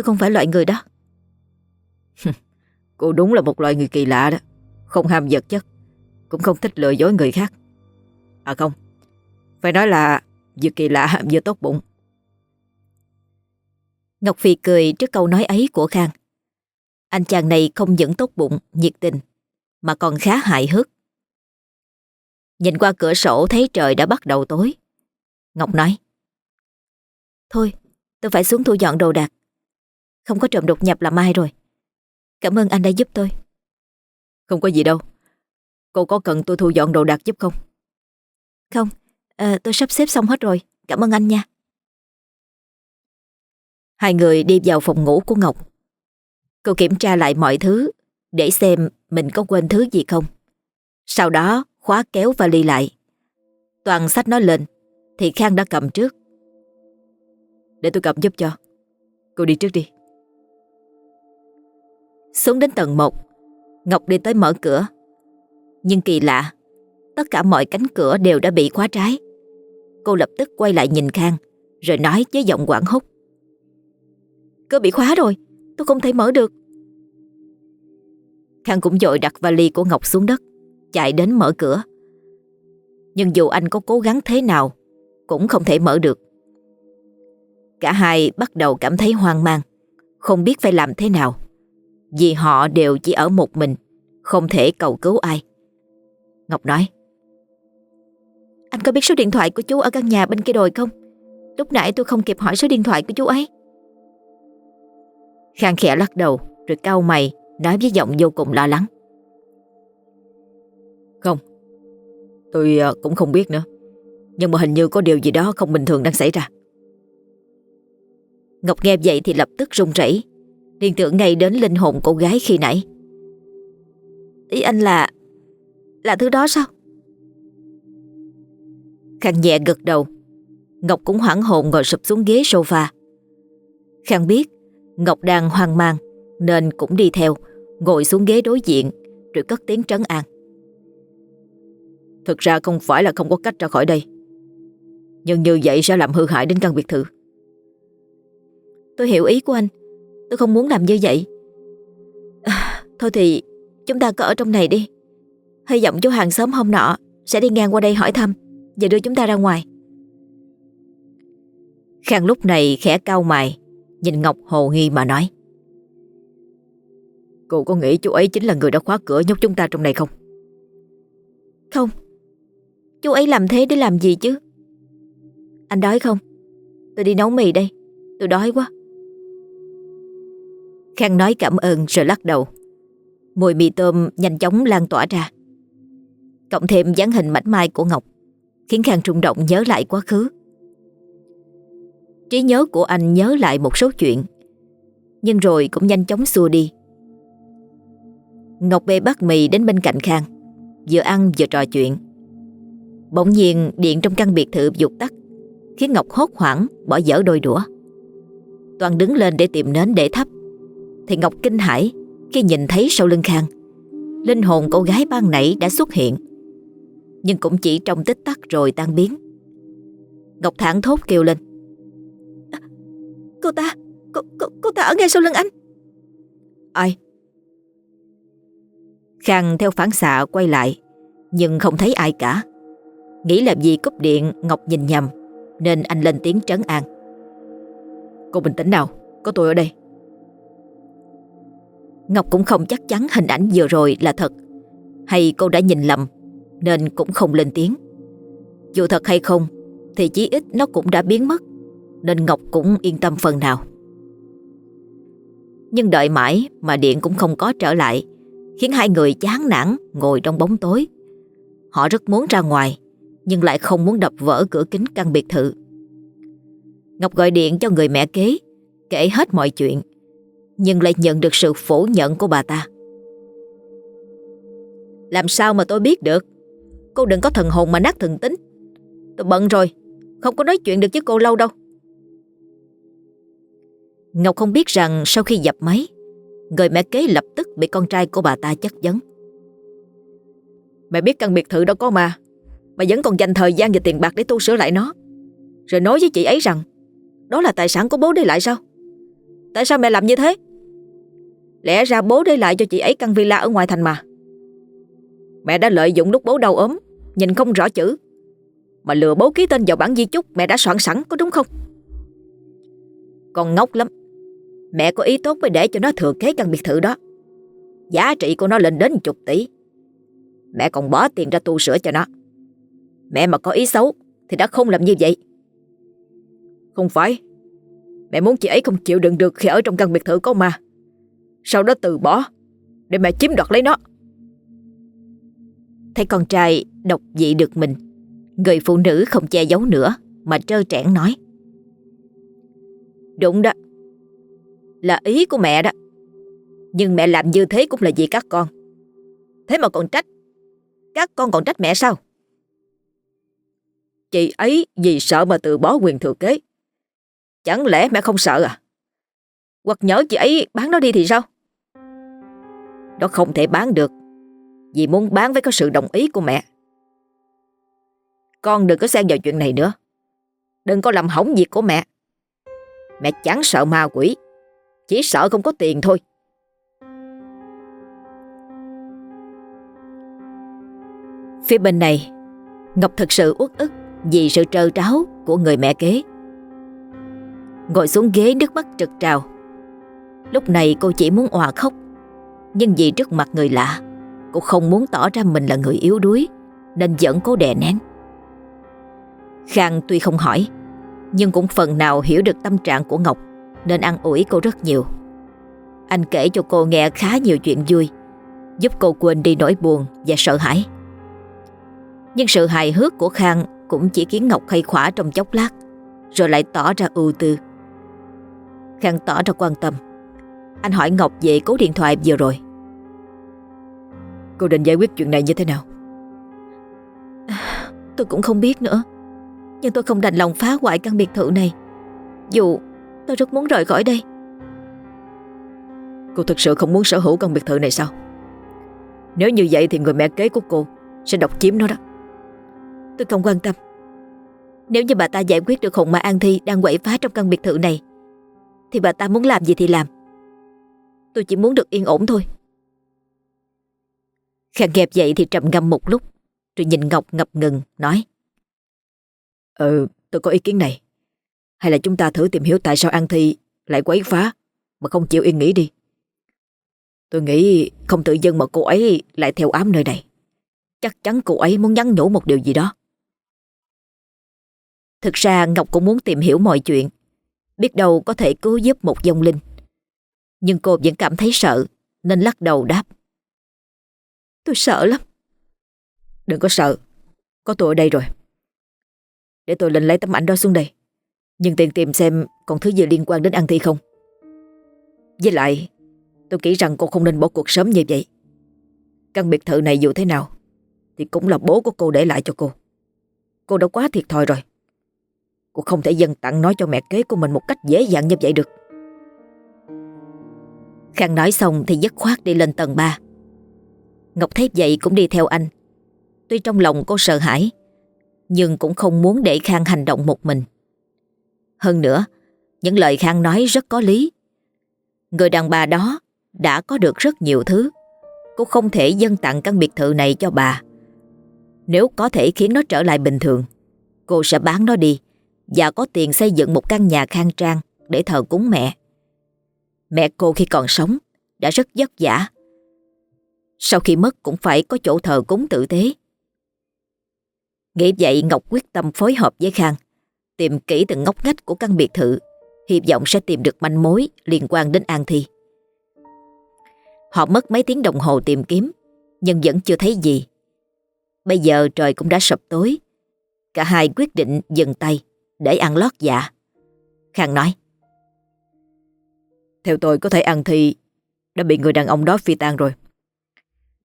Tôi không phải loại người đó
Cô đúng là một loại người kỳ lạ đó Không ham vật chất Cũng không thích lừa dối người khác À không Phải nói là vừa kỳ lạ vừa tốt bụng Ngọc Phi cười trước câu nói ấy của Khang. Anh chàng này không những tốt bụng, nhiệt tình, mà còn khá hại hước. Nhìn qua cửa sổ thấy trời đã bắt đầu tối. Ngọc nói.
Thôi, tôi phải xuống thu dọn đồ đạc. Không có trộm đột nhập là mai rồi. Cảm ơn anh đã giúp tôi.
Không có gì đâu. Cô có cần tôi thu dọn đồ đạc giúp không?
Không, à, tôi sắp xếp xong hết rồi. Cảm ơn anh nha.
Hai người đi vào phòng ngủ của Ngọc. Cô kiểm tra lại mọi thứ để xem mình có quên thứ gì không. Sau đó khóa kéo vali lại. Toàn sách nó lên thì Khang đã cầm trước. Để tôi cầm giúp cho. Cô đi trước đi. Xuống đến tầng 1 Ngọc đi tới mở cửa. Nhưng kỳ lạ, Tất cả mọi cánh cửa đều đã bị khóa trái. Cô lập tức quay lại nhìn Khang, Rồi nói với giọng quảng hốt.
Cửa bị khóa rồi, Tôi không thể mở được.
Khang cũng dội đặt vali của Ngọc xuống đất, Chạy đến mở cửa. Nhưng dù anh có cố gắng thế nào, Cũng không thể mở được. Cả hai bắt đầu cảm thấy hoang mang, Không biết phải làm thế nào. Vì họ đều chỉ ở một mình, Không thể cầu cứu ai. Ngọc nói,
Anh có biết số điện thoại của chú ở căn nhà bên kia đồi không? Lúc nãy tôi không kịp hỏi số điện thoại của chú ấy.
Khang khẽ lắc đầu, Rồi cau mày, Nói với giọng vô cùng lo lắng. Không, Tôi ờ, cũng không biết nữa, Nhưng mà hình như có điều gì đó không bình thường đang xảy ra. Ngọc nghe vậy thì lập tức run rẩy liên tưởng ngay đến linh hồn cô gái khi nãy
Ý anh là Là thứ đó sao
Khang nhẹ gật đầu Ngọc cũng hoảng hồn ngồi sụp xuống ghế sofa Khang biết Ngọc đang hoang mang nên cũng đi theo, ngồi xuống ghế đối diện rồi cất tiếng trấn an. Thực ra không phải là không có cách ra khỏi đây. Nhưng như vậy sẽ làm hư hại đến căn biệt thự.
Tôi hiểu ý của anh. Tôi không muốn làm như vậy. À, thôi thì chúng ta cứ ở trong này đi. Hy vọng chú hàng xóm hôm nọ sẽ đi ngang qua đây hỏi thăm và đưa chúng ta ra ngoài.
Khang lúc này khẽ cau mày Nhìn Ngọc hồ nghi mà nói Cô có nghĩ chú ấy chính là người đã khóa cửa nhốt chúng ta trong này không?
Không Chú ấy làm thế để làm gì chứ Anh đói không? Tôi đi nấu mì đây Tôi đói quá Khang nói cảm ơn rồi lắc đầu. Mùi mì tôm nhanh chóng lan tỏa ra. Cộng thêm dáng hình mảnh mai của Ngọc, khiến Khang rung động nhớ lại quá khứ. Trí nhớ của anh nhớ lại một số chuyện, nhưng rồi cũng nhanh chóng xua đi. Ngọc bê bát mì đến bên cạnh Khang, vừa ăn vừa trò chuyện. Bỗng nhiên, điện trong căn biệt thự dục tắt, khiến Ngọc hốt hoảng, bỏ dở đôi đũa. Toàn đứng lên để tìm nến để thắp thì Ngọc kinh hãi khi nhìn thấy sau lưng Khang linh hồn cô gái ban nãy đã xuất hiện nhưng cũng chỉ trong tích tắc rồi tan biến. Ngọc thẳng thốt kêu lên. À, cô ta, cô, cô, cô ta ở ngay sau lưng anh.
Ai?
Khang theo phản xạ quay lại nhưng không thấy ai cả. Nghĩ làm gì cúp điện Ngọc nhìn nhầm nên anh lên tiếng trấn an.
Cô bình tĩnh nào, có tôi ở đây.
Ngọc cũng không chắc chắn hình ảnh vừa rồi là thật hay cô đã nhìn lầm, nên cũng không lên tiếng. Dù thật hay không, thì chí ít nó cũng đã biến mất, nên Ngọc cũng yên tâm phần nào. Nhưng đợi mãi mà điện cũng không có trở lại, khiến hai người chán nản ngồi trong bóng tối. Họ rất muốn ra ngoài, nhưng lại không muốn đập vỡ cửa kính căn biệt thự. Ngọc gọi điện cho người mẹ kế, kể hết mọi chuyện nhưng lại nhận được sự phủ nhận của bà ta. Làm sao mà tôi biết được? Cô đừng có thần hồn mà nát thần tính. Tôi bận rồi, không có nói chuyện được với cô lâu đâu. Ngọc không biết rằng sau khi dập máy, người mẹ kế lập tức bị con trai của bà ta chất vấn.
Mẹ biết căn biệt thự đó có mà, mà vẫn còn dành thời gian và tiền bạc để tu sửa lại nó. Rồi nói với chị ấy rằng, đó là tài sản của bố để lại sao? Tại sao mẹ làm như thế? Lẽ ra bố để lại cho chị ấy căn villa ở ngoài thành mà. Mẹ đã lợi dụng lúc bố đau ốm, nhìn không rõ chữ, mà lừa bố ký tên vào bản di chúc mẹ đã soạn sẵn có đúng không?
Con ngốc lắm. Mẹ có ý tốt mới để cho nó thừa kế căn biệt thự đó. Giá trị của nó lên đến chục tỷ. Mẹ còn bỏ tiền ra tu sửa cho nó. Mẹ mà có ý xấu thì đã không làm như vậy.
Không phải. Mẹ muốn chị ấy không chịu đựng được khi ở trong căn biệt thự có ma. Sau đó từ bỏ để mẹ chiếm đoạt lấy nó.
Thấy con trai độc dị được mình, người phụ nữ không che giấu nữa mà trơ trẽn nói. Đúng đó, là ý của mẹ đó. Nhưng mẹ làm như thế cũng là vì các con. Thế mà còn trách, các con còn trách mẹ sao?
Chị ấy vì sợ mà từ bỏ quyền thừa kế. Chẳng lẽ mẹ không sợ à? Hoặc nhớ chị ấy bán nó đi thì sao?
Nó không thể bán được, Vì muốn bán với có sự đồng ý của mẹ. Con đừng có xen vào chuyện này nữa. Đừng có làm hỏng việc của mẹ. Mẹ chẳng sợ ma quỷ, Chỉ sợ không có tiền thôi. Phía bên này, Ngọc thật sự uất ức Vì sự trơ tráo của người mẹ kế. Ngồi xuống ghế nước mắt trực trào. Lúc này cô chỉ muốn òa khóc. Nhưng vì trước mặt người lạ, Cô không muốn tỏ ra mình là người yếu đuối, Nên vẫn cố đè nén. Khang tuy không hỏi, Nhưng cũng phần nào hiểu được tâm trạng của Ngọc, Nên ăn ủi cô rất nhiều. Anh kể cho cô nghe khá nhiều chuyện vui, Giúp cô quên đi nỗi buồn và sợ hãi. Nhưng sự hài hước của Khang Cũng chỉ khiến Ngọc khay khỏa trong chốc lát, Rồi lại tỏ ra ưu tư. Khang tỏ ra quan tâm anh hỏi Ngọc về cố điện thoại vừa rồi.
Cô định giải quyết chuyện này như thế nào?
Tôi cũng không biết nữa. Nhưng tôi không đành lòng phá hoại căn biệt thự này. Dù tôi rất muốn rời khỏi đây.
Cô thực sự không muốn sở hữu căn biệt thự này sao? Nếu như vậy thì người mẹ kế của cô Sẽ độc chiếm nó đó.
Tôi không quan tâm. Nếu như bà ta giải quyết được hồn ma An Thi Đang quậy phá trong căn biệt thự này Thì bà ta muốn làm gì thì làm Tôi chỉ muốn được yên ổn thôi. Khang nghe dậy thì trầm ngâm một lúc, Rồi nhìn Ngọc ngập ngừng, nói
Ừ tôi có ý kiến này. Hay là chúng ta thử tìm hiểu tại sao An Thi lại quấy phá, Mà không chịu yên nghỉ đi? Tôi nghĩ không tự dưng mà cô ấy lại theo ám nơi này. Chắc chắn cô ấy muốn nhắn nhủ một điều gì đó.
Thực ra Ngọc cũng muốn tìm hiểu mọi chuyện, Biết đâu có thể cứu giúp một dông linh. Nhưng cô vẫn cảm thấy sợ, Nên lắc đầu đáp. Tôi sợ lắm.
Đừng có sợ, Có tôi ở đây rồi. Để tôi lên lấy tấm ảnh đó xuống đây. Nhưng tiền tìm xem còn thứ gì liên quan đến An Thi không. Với lại, Tôi nghĩ rằng cô không nên bỏ cuộc sớm như vậy. Căn biệt thự này dù thế nào, Thì cũng là bố của cô để lại cho cô. Cô đã quá thiệt thòi rồi. Cô không thể dân tặng nói cho mẹ kế của mình một cách dễ dàng như vậy được.
Khang nói xong thì dứt khoát đi lên tầng 3 Ngọc Thép dậy cũng đi theo anh. Tuy trong lòng cô sợ hãi, Nhưng cũng không muốn để Khang hành động một mình. Hơn nữa, Những lời Khang nói rất có lý. Người đàn bà đó Đã có được rất nhiều thứ. Cô không thể dâng tặng căn biệt thự này cho bà. Nếu có thể khiến nó trở lại bình thường, Cô sẽ bán nó đi Và có tiền xây dựng một căn nhà khang trang Để thờ cúng mẹ. Mẹ cô khi còn sống Đã rất vất vả. Sau khi mất cũng phải có chỗ thờ cúng tử tế. Nghĩ vậy, Ngọc quyết tâm phối hợp với Khang, Tìm kỹ từng ngóc ngách của căn biệt thự, Hy vọng sẽ tìm được manh mối liên quan đến An Thi. Họ mất mấy tiếng đồng hồ tìm kiếm, Nhưng vẫn chưa thấy gì. Bây giờ trời cũng đã sập tối, Cả hai quyết định dừng tay Để ăn lót dạ. Khang nói
theo tôi có thể An Thi Đã bị người đàn ông đó phi tan rồi.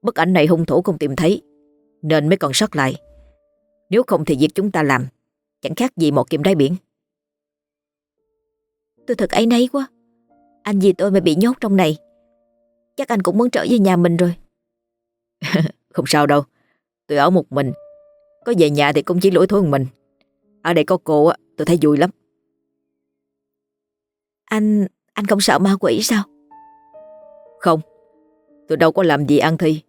Bức ảnh này hung thủ không tìm thấy, Nên mới còn sót lại. Nếu không thì việc chúng ta làm Chẳng khác gì một kim đáy biển.
Tôi thật ấy nấy quá. Anh vì tôi mà bị nhốt trong này. Chắc anh cũng muốn trở về nhà mình rồi.
Không sao đâu. Tôi ở một mình. Có về nhà thì cũng chỉ lỗi thôi mình. Ở đây có cô á, tôi thấy vui lắm.
Anh anh không sợ ma quỷ sao?
Không. Tôi đâu có làm gì ăn thi.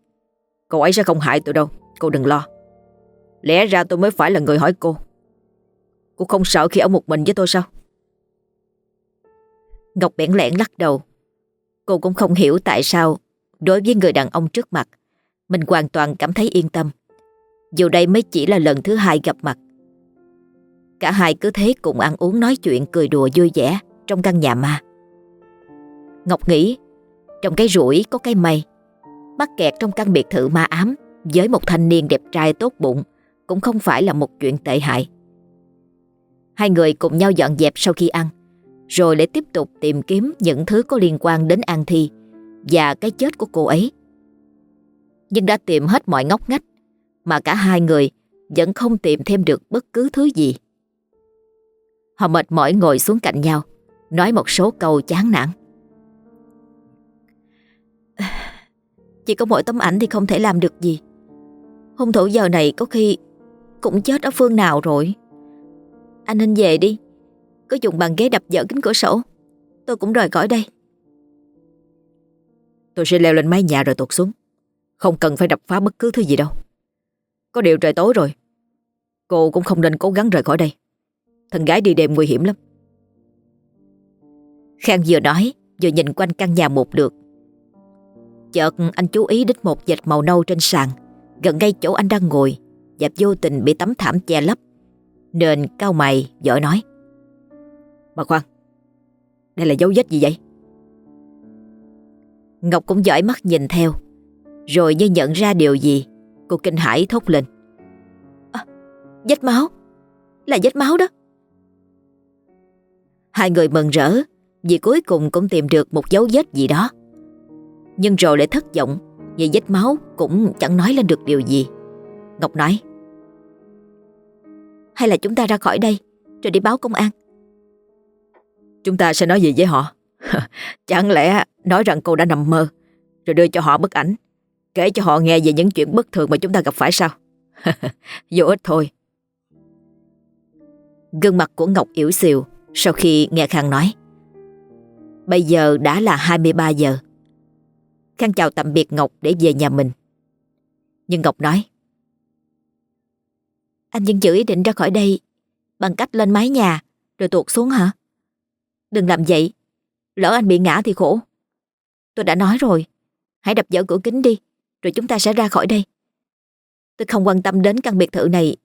Cô ấy sẽ không hại tôi đâu. Cô đừng lo. Lẽ ra tôi mới phải là người hỏi cô. Cô không sợ khi ở một mình với tôi sao?
Ngọc bẽn lẽn lắc đầu. Cô cũng không hiểu tại sao Đối với người đàn ông trước mặt Mình hoàn toàn cảm thấy yên tâm. Dù đây mới chỉ là lần thứ hai gặp mặt. Cả hai cứ thế cùng ăn uống nói chuyện cười đùa vui vẻ Trong căn nhà ma Ngọc nghĩ Trong cái rủi có cái may Mắc kẹt trong căn biệt thự ma ám Với một thanh niên đẹp trai tốt bụng Cũng không phải là một chuyện tệ hại Hai người cùng nhau dọn dẹp sau khi ăn rồi lại tiếp tục tìm kiếm những thứ có liên quan đến An Thi và cái chết của cô ấy. Nhưng đã tìm hết mọi ngóc ngách mà cả hai người vẫn không tìm thêm được bất cứ thứ gì. Họ mệt mỏi ngồi xuống cạnh nhau, nói một số câu chán nản. Chỉ có mỗi tấm ảnh thì không thể làm được gì. Hung thủ giờ này có khi cũng chết ở phương nào rồi. Anh nên về đi. Cứ dùng bàn ghế đập vỡ kính cửa sổ. Tôi cũng rời khỏi đây.
Tôi sẽ leo lên mái nhà rồi tuột xuống. Không cần phải đập phá bất cứ thứ gì đâu. Có điều trời tối rồi. Cô cũng không nên cố gắng rời khỏi đây. Thằng gái đi đêm nguy hiểm lắm.
Khang vừa nói, Vừa nhìn quanh căn nhà một lượt. Chợt anh chú ý đến một vệt màu nâu trên sàn. Gần ngay chỗ anh đang ngồi Và vô tình bị tấm thảm che lấp. Nên cao mày vợ nói
Bà khoan Đây là dấu vết gì vậy?
Ngọc cũng dõi mắt nhìn theo Rồi như nhận ra điều gì Cô kinh hãi thốt lên à, Vết máu? Là vết máu đó. Hai người mừng rỡ Vì cuối cùng cũng tìm được một dấu vết gì đó. Nhưng rồi lại thất vọng Vì vết máu cũng chẳng nói lên được điều gì Ngọc nói Hay là chúng ta ra khỏi đây Rồi đi báo công an
Chúng ta sẽ nói gì với họ? Chẳng lẽ nói rằng cô đã nằm mơ rồi đưa cho họ bức ảnh kể cho họ nghe về những chuyện bất thường mà chúng ta gặp phải sao? Vô ích thôi.
Gương mặt của Ngọc yếu xìu sau khi nghe Khang nói. Bây giờ đã là 23 giờ. Khang chào tạm biệt Ngọc để về nhà mình. Nhưng Ngọc nói, Anh vẫn giữ ý định ra khỏi đây bằng cách lên mái nhà rồi tuột xuống hả? Đừng làm vậy. Lỡ anh bị ngã thì khổ. Tôi đã nói rồi. Hãy đập vỡ cửa kính đi. Rồi chúng ta sẽ ra khỏi đây. Tôi không quan tâm đến căn biệt thự này,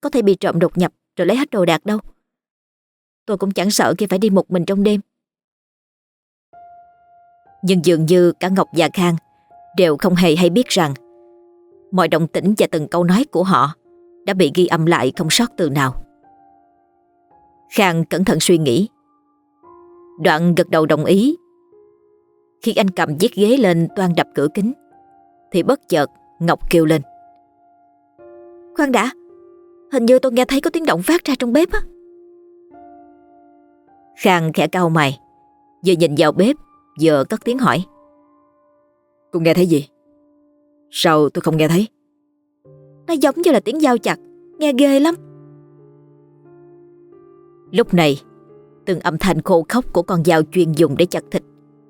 có thể bị trộm đột nhập rồi lấy hết đồ đạc đâu. Tôi cũng chẳng sợ khi phải đi một mình trong đêm. Nhưng dường như cả Ngọc và Khang đều không hề hay biết rằng mọi động tĩnh và từng câu nói của họ đã bị ghi âm lại không sót từ nào. Khang cẩn thận suy nghĩ. Đoạn gật đầu đồng ý. Khi anh cầm chiếc ghế lên toan đập cửa kính, thì bất chợt Ngọc kêu lên. Khoan đã, hình như tôi nghe thấy có tiếng động phát ra trong bếp á. Khang khẽ cau mày, vừa nhìn vào bếp, vừa cất tiếng hỏi.
Cô nghe thấy gì? Sao tôi không nghe thấy?
Nó giống như là tiếng dao chặt, nghe ghê lắm. Lúc này, từng âm thanh khô khóc của con dao chuyên dùng để chặt thịt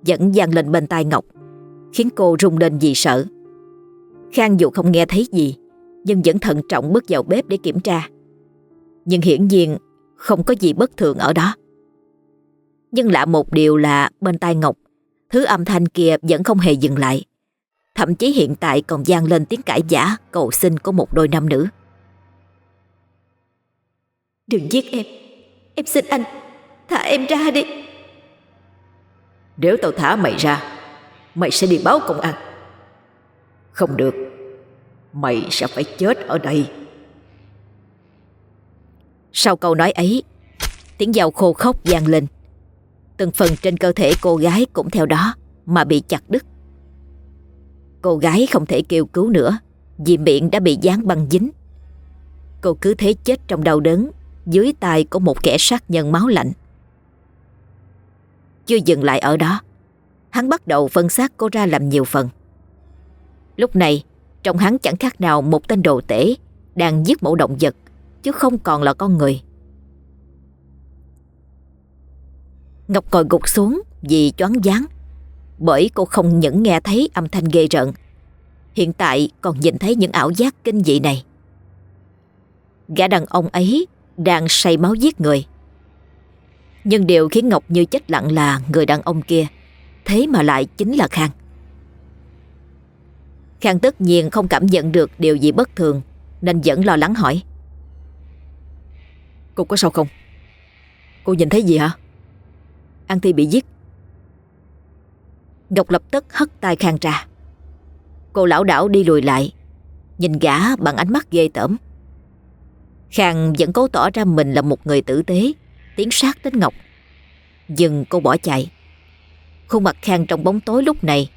vẫn vang lên bên tai Ngọc, khiến cô rung lên vì sợ. Khang dù không nghe thấy gì, nhưng vẫn thận trọng bước vào bếp để kiểm tra. Nhưng hiển nhiên không có gì bất thường ở đó. Nhưng lạ một điều là bên tai Ngọc, thứ âm thanh kia vẫn không hề dừng lại. Thậm chí hiện tại còn vang lên tiếng cãi giả cầu xin của một đôi nam nữ. Đừng giết em, em xin anh, thả em ra đi.
Nếu tao thả mày ra, mày sẽ đi báo công an. Không được, mày sẽ phải chết ở đây.
Sau câu nói ấy, tiếng dao khô khóc vang lên. Từng phần trên cơ thể cô gái cũng theo đó mà bị chặt đứt. Cô gái không thể kêu cứu nữa vì miệng đã bị dán băng dính. Cô cứ thế chết trong đau đớn dưới tay của một kẻ sát nhân máu lạnh. Chưa dừng lại ở đó, hắn bắt đầu phân xác cô ra làm nhiều phần. Lúc này, trong hắn chẳng khác nào một tên đồ tể đang giết mẫu động vật, chứ không còn là con người. Ngọc còi gục xuống vì choáng váng, bởi cô không những nghe thấy âm thanh ghê rợn, hiện tại còn nhìn thấy những ảo giác kinh dị này. Gã đàn ông ấy đang say máu giết người. Nhưng điều khiến Ngọc Như chết lặng là người đàn ông kia, thế mà lại chính là Khang. Khang tất nhiên không cảm nhận được điều gì bất thường Nên vẫn lo lắng hỏi
Cô có sao không? Cô nhìn thấy gì hả? An Thi bị giết.
Ngọc lập tức hất tay Khang ra Cô lão đảo đi lùi lại, Nhìn gã bằng ánh mắt ghê tởm. Khang vẫn cố tỏ ra mình là một người tử tế, Tiến sát đến Ngọc. Dừng cô bỏ chạy. Khuôn mặt Khang trong bóng tối lúc này,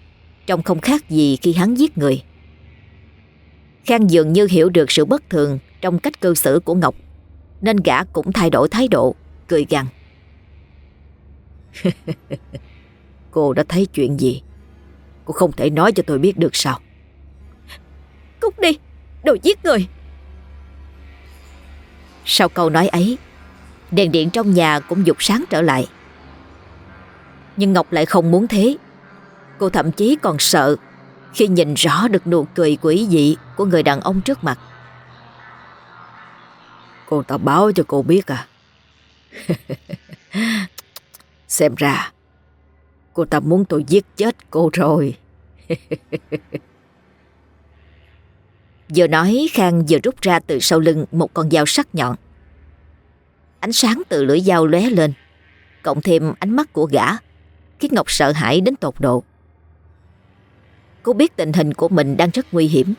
Trông không khác gì khi hắn giết người. Khang dường như hiểu được sự bất thường Trong cách cư xử của Ngọc, Nên gã cũng thay đổi thái độ, Cười gằn.
Cô đã thấy chuyện gì? Cô không thể nói cho tôi biết được sao?
Cút đi Đồ giết người. Sau câu nói ấy Đèn điện trong nhà cũng dục sáng trở lại. Nhưng Ngọc lại không muốn thế. Cô thậm chí còn sợ khi nhìn rõ được nụ cười quỷ dị của người đàn ông trước mặt.
Cô ta báo cho cô biết à? Xem ra, cô ta muốn tôi giết chết cô rồi.
vừa nói Khang vừa rút ra từ sau lưng một con dao sắc nhọn. Ánh sáng từ lưỡi dao lóe lên, cộng thêm ánh mắt của gã, khiến Ngọc sợ hãi đến tột độ. Cô biết tình hình của mình đang rất nguy hiểm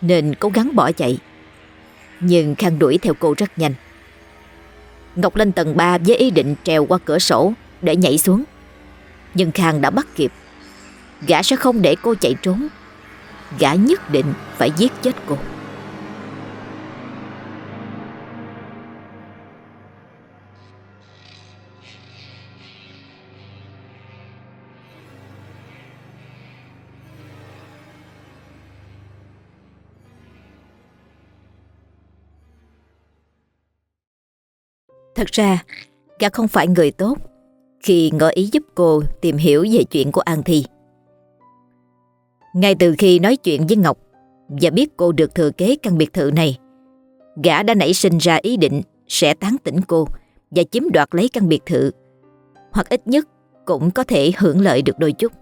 Nên cố gắng bỏ chạy Nhưng Khang đuổi theo cô rất nhanh Ngọc lên tầng 3 với ý định trèo qua cửa sổ để nhảy xuống. Nhưng Khang đã bắt kịp. Gã sẽ không để cô chạy trốn. Gã nhất định phải giết chết cô. Thật ra, gã không phải người tốt khi ngỏ ý giúp cô tìm hiểu về chuyện của An Thi. Ngay từ khi nói chuyện với Ngọc và biết cô được thừa kế căn biệt thự này, gã đã nảy sinh ra ý định sẽ tán tỉnh cô và chiếm đoạt lấy căn biệt thự, hoặc ít nhất cũng có thể hưởng lợi được đôi chút.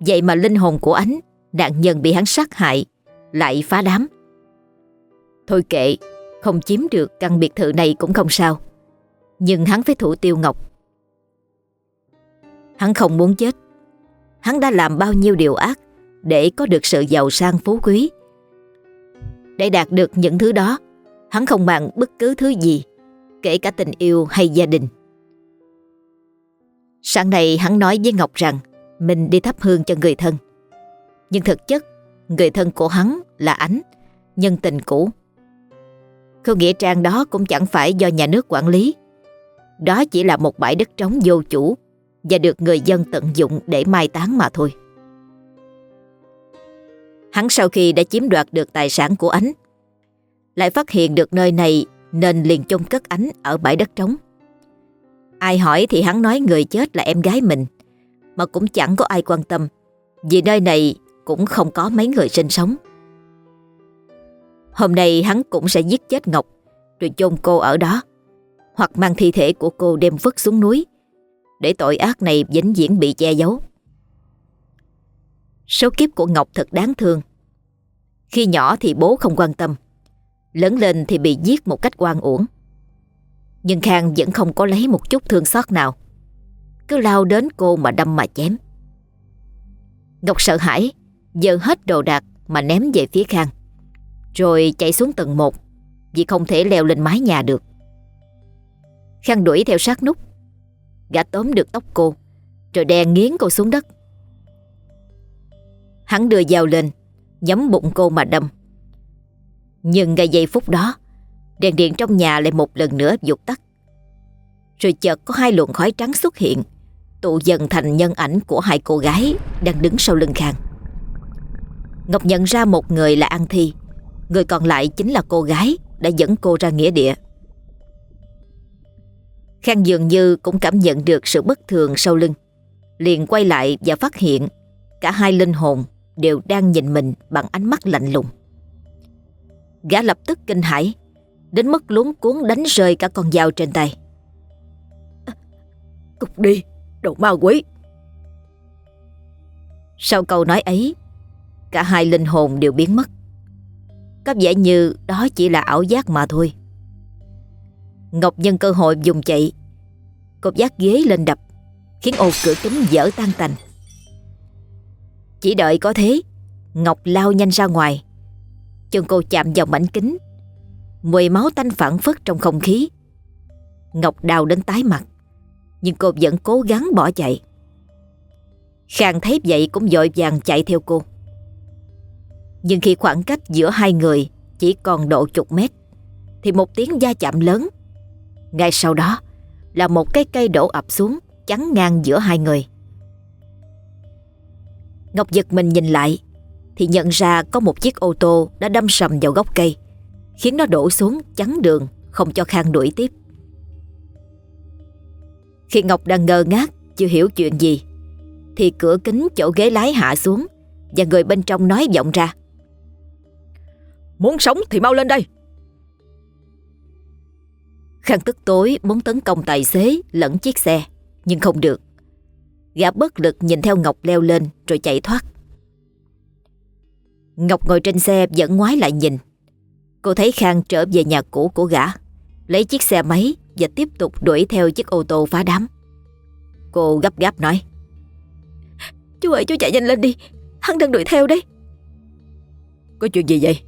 Vậy mà linh hồn của ánh, nạn nhân bị hắn sát hại, lại phá đám. Thôi kệ, không chiếm được căn biệt thự này cũng không sao Nhưng hắn phải thủ tiêu Ngọc Hắn không muốn chết hắn đã làm bao nhiêu điều ác để có được sự giàu sang phú quý. Để đạt được những thứ đó, hắn không màng bất cứ thứ gì, kể cả tình yêu hay gia đình. Sáng nay hắn nói với Ngọc rằng mình đi thắp hương cho người thân. Nhưng thực chất, người thân của hắn là Ánh, nhân tình cũ. Khu nghĩa trang đó cũng chẳng phải do nhà nước quản lý. Đó chỉ là một bãi đất trống vô chủ và được người dân tận dụng để mai táng mà thôi. Hắn sau khi đã chiếm đoạt được tài sản của Ánh, lại phát hiện được nơi này nên liền chôn cất Ánh ở bãi đất trống. Ai hỏi thì hắn nói người chết là em gái mình, mà cũng chẳng có ai quan tâm, vì nơi này cũng không có mấy người sinh sống. Hôm nay hắn cũng sẽ giết chết Ngọc, rồi chôn cô ở đó, hoặc mang thi thể của cô đem vứt xuống núi, để tội ác này vĩnh viễn bị che giấu. Số kiếp của Ngọc thật đáng thương. Khi nhỏ thì bố không quan tâm, lớn lên thì bị giết một cách oan uổng. Nhưng Khang vẫn không có lấy một chút thương xót nào, cứ lao đến cô mà đâm mà chém. Ngọc sợ hãi, giơ hết đồ đạc mà ném về phía Khang, rồi chạy xuống tầng 1 vì không thể leo lên mái nhà được. Khang đuổi theo sát nút, gã tóm được tóc cô, rồi đè nghiến cô xuống đất. Hắn đưa dao lên Nhắm bụng cô mà đâm. Nhưng ngay giây phút đó Đèn điện trong nhà lại một lần nữa vụt tắt. Rồi chợt có hai luồng khói trắng xuất hiện Tụ dần thành nhân ảnh của hai cô gái Đang đứng sau lưng Khang. Ngọc nhận ra một người là An Thi Người còn lại chính là cô gái Đã dẫn cô ra nghĩa địa. Khang dường như cũng cảm nhận được sự bất thường sau lưng Liền quay lại và phát hiện Cả hai linh hồn đều đang nhìn mình bằng ánh mắt lạnh lùng. Gã lập tức kinh hãi, đến mức luống cuốn đánh rơi cả con dao trên tay.
Cục đi, đồ ma quỷ!
Sau câu nói ấy, cả hai linh hồn đều biến mất. Có vẻ như đó chỉ là ảo giác mà thôi. Ngọc nhân cơ hội dùng chạy, cột giác ghế lên đập, khiến ô cửa kính dở tan tành. Chỉ đợi có thế Ngọc lao nhanh ra ngoài. Chân cô chạm vào mảnh kính Mùi máu tanh phản phất trong không khí. Ngọc đau đến tái mặt Nhưng cô vẫn cố gắng bỏ chạy. Khang thấy vậy cũng dội vàng chạy theo cô. Nhưng khi khoảng cách giữa hai người Chỉ còn độ chục mét Thì một tiếng da chạm lớn ngay sau đó, Là một cái cây đổ ập xuống, Chắn ngang giữa hai người. Ngọc giật mình nhìn lại, Thì nhận ra có một chiếc ô tô Đã đâm sầm vào gốc cây, Khiến nó đổ xuống chắn đường, Không cho Khang đuổi tiếp. Khi Ngọc đang ngơ ngác, Chưa hiểu chuyện gì, Thì cửa kính chỗ ghế lái hạ xuống, Và người bên trong nói vọng ra.
Muốn sống thì mau lên đây!
Khang tức tối muốn tấn công tài xế lẫn chiếc xe Nhưng không được Gã bất lực nhìn theo Ngọc leo lên rồi chạy thoát. Ngọc ngồi trên xe vẫn ngoái lại nhìn. Cô thấy Khang trở về nhà cũ của gã, lấy chiếc xe máy và tiếp tục đuổi theo chiếc ô tô phá đám. Cô gấp gáp nói.
Chú ơi chú chạy nhanh lên đi, hắn đang đuổi theo đấy. Có chuyện gì vậy?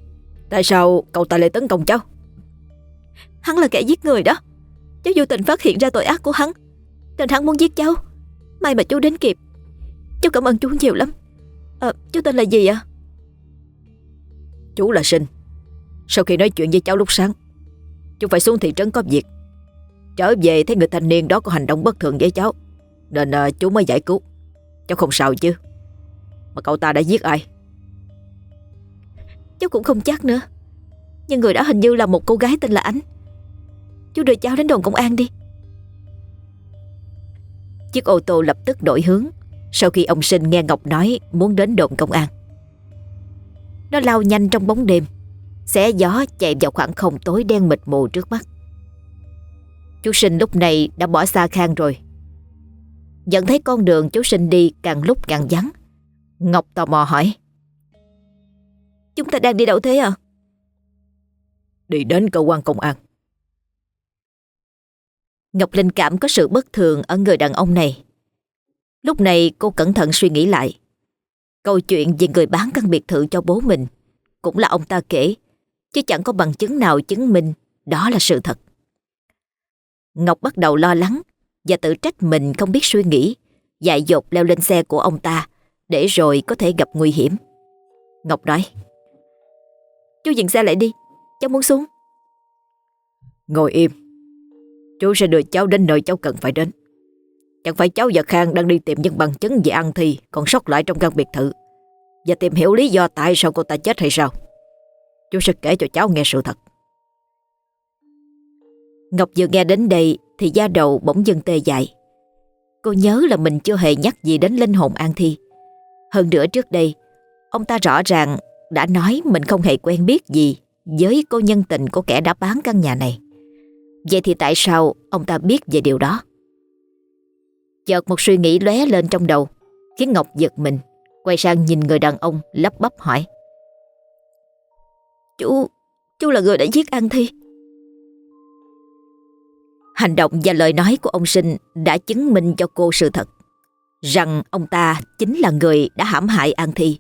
Tại sao cậu ta lại tấn công cháu?
Hắn là kẻ giết người đó. Cháu vô tình phát hiện ra tội ác của hắn, nên hắn muốn giết cháu. May mà chú đến kịp. Chú cảm ơn chú nhiều lắm. À, Chú tên là gì ạ?
Chú là Sinh. Sau khi nói chuyện với cháu lúc sáng Chú phải xuống thị trấn có việc. Trở về thấy người thanh niên đó có hành động bất thường với cháu Nên à, chú mới giải cứu. Cháu không sao chứ? Mà cậu ta đã giết ai?
Cháu cũng không chắc nữa. Nhưng người đó hình như là một cô gái tên là Ánh Chú đưa cháu đến đồn công an đi.
Chiếc ô tô lập tức đổi hướng Sau khi ông Sinh nghe Ngọc nói Muốn đến đồn công an. Nó lao nhanh trong bóng đêm, Xé gió chạy vào khoảng không tối đen mịt mù trước mắt. Chú Sinh lúc này đã bỏ xa Khang rồi. Nhận thấy con đường chú Sinh đi càng lúc càng vắng, Ngọc tò mò hỏi,
Chúng ta đang đi đâu thế à?
Đi đến cơ quan công an.
Ngọc Linh cảm có sự bất thường ở người đàn ông này. Lúc này cô cẩn thận suy nghĩ lại. Câu chuyện về người bán căn biệt thự cho bố mình cũng là ông ta kể, chứ chẳng có bằng chứng nào chứng minh đó là sự thật. Ngọc bắt đầu lo lắng và tự trách mình không biết suy nghĩ, dại dột leo lên xe của ông ta để rồi có thể gặp nguy hiểm. Ngọc nói
Chú dừng xe lại đi, cháu muốn xuống.
Ngồi im, chú sẽ đưa cháu đến nơi cháu cần phải đến. Chẳng phải cháu và Khang đang đi tìm những bằng chứng về ăn thi còn sót lại trong căn biệt thự và tìm hiểu lý do tại sao cô ta chết hay sao. Chú sẽ kể cho cháu nghe sự thật.
Ngọc vừa nghe đến đây thì da đầu bỗng dưng tê dại. Cô nhớ là mình chưa hề nhắc gì đến linh hồn An Thi. Hơn nữa trước đây, ông ta rõ ràng đã nói mình không hề quen biết gì với cô nhân tình của kẻ đã bán căn nhà này. Vậy thì tại sao ông ta biết về điều đó? Chợt một suy nghĩ lóe lên trong đầu, khiến Ngọc giật mình, quay sang nhìn người đàn ông lắp bắp hỏi.
Chú, chú là người đã giết An Thi.
Hành động và lời nói của ông Sinh đã chứng minh cho cô sự thật, rằng ông ta chính là người đã hãm hại An Thi,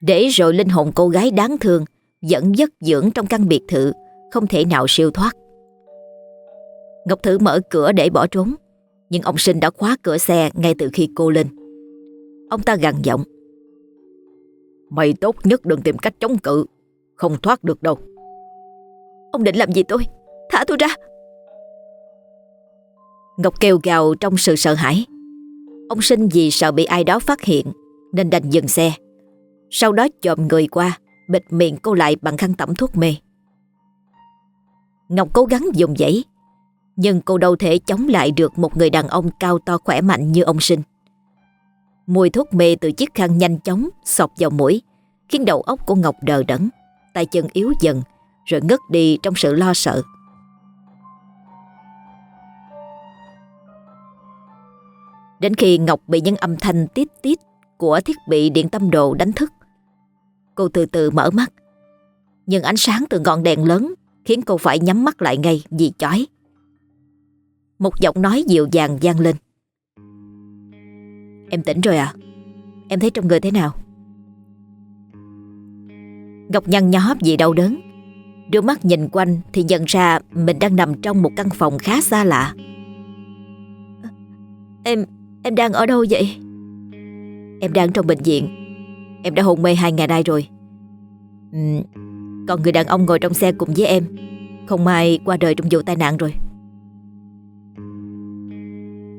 để rồi linh hồn cô gái đáng thương vẫn giấc dưỡng trong căn biệt thự, không thể nào siêu thoát. Ngọc Thử mở cửa để bỏ trốn, nhưng ông Sinh đã khóa cửa xe ngay từ khi cô lên. Ông ta gằn giọng.
Mày tốt nhất đừng tìm cách chống cự, không thoát được đâu.
Ông định làm gì tôi? Thả tôi ra!
Ngọc kêu gào trong sự sợ hãi. Ông sinh vì sợ bị ai đó phát hiện nên đành dừng xe. Sau đó chồm người qua, bịt miệng cô lại bằng khăn tẩm thuốc mê. Ngọc cố gắng dùng dãy, nhưng cô đâu thể chống lại được một người đàn ông cao to khỏe mạnh như ông sinh. Mùi thuốc mê từ chiếc khăn nhanh chóng sọc vào mũi, khiến đầu óc của Ngọc đờ đẫn, tay chân yếu dần, rồi ngất đi trong sự lo sợ. Đến khi Ngọc bị những âm thanh tít tít của thiết bị điện tâm đồ đánh thức. Cô từ từ mở mắt. Nhưng ánh sáng từ ngọn đèn lớn khiến cô phải nhắm mắt lại ngay vì chói. Một giọng nói dịu dàng vang lên. Em tỉnh rồi à? Em thấy trong người thế nào? Ngọc nhăn nhó vì đau đớn. Đưa mắt nhìn quanh thì nhận ra mình đang nằm trong một căn phòng khá xa lạ.
Em, Em đang ở đâu vậy?
Em đang trong bệnh viện Em đã hôn mê hai ngày nay rồi ừ, Còn người đàn ông ngồi trong xe cùng với em Không may qua đời trong vụ tai nạn rồi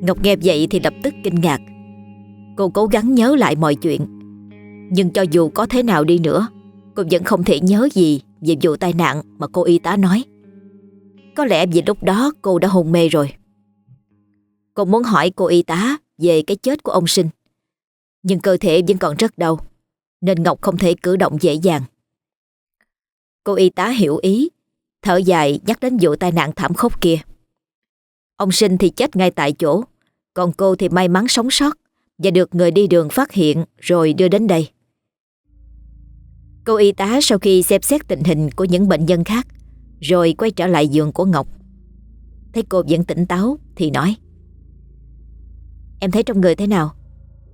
Ngọc nghe vậy thì lập tức kinh ngạc Cô cố gắng nhớ lại mọi chuyện Nhưng cho dù có thế nào đi nữa Cô vẫn không thể nhớ gì Về vụ tai nạn mà cô y tá nói Có lẽ vì lúc đó cô đã hôn mê rồi Cô muốn hỏi cô y tá về cái chết của ông sinh. Nhưng cơ thể vẫn còn rất đau, nên Ngọc không thể cử động dễ dàng. Cô y tá hiểu ý, thở dài nhắc đến vụ tai nạn thảm khốc kia. Ông sinh thì chết ngay tại chỗ, còn cô thì may mắn sống sót và được người đi đường phát hiện rồi đưa đến đây. Cô y tá sau khi xem xét tình hình của những bệnh nhân khác rồi quay trở lại giường của Ngọc. Thấy cô vẫn tỉnh táo thì nói Em thấy trong người thế nào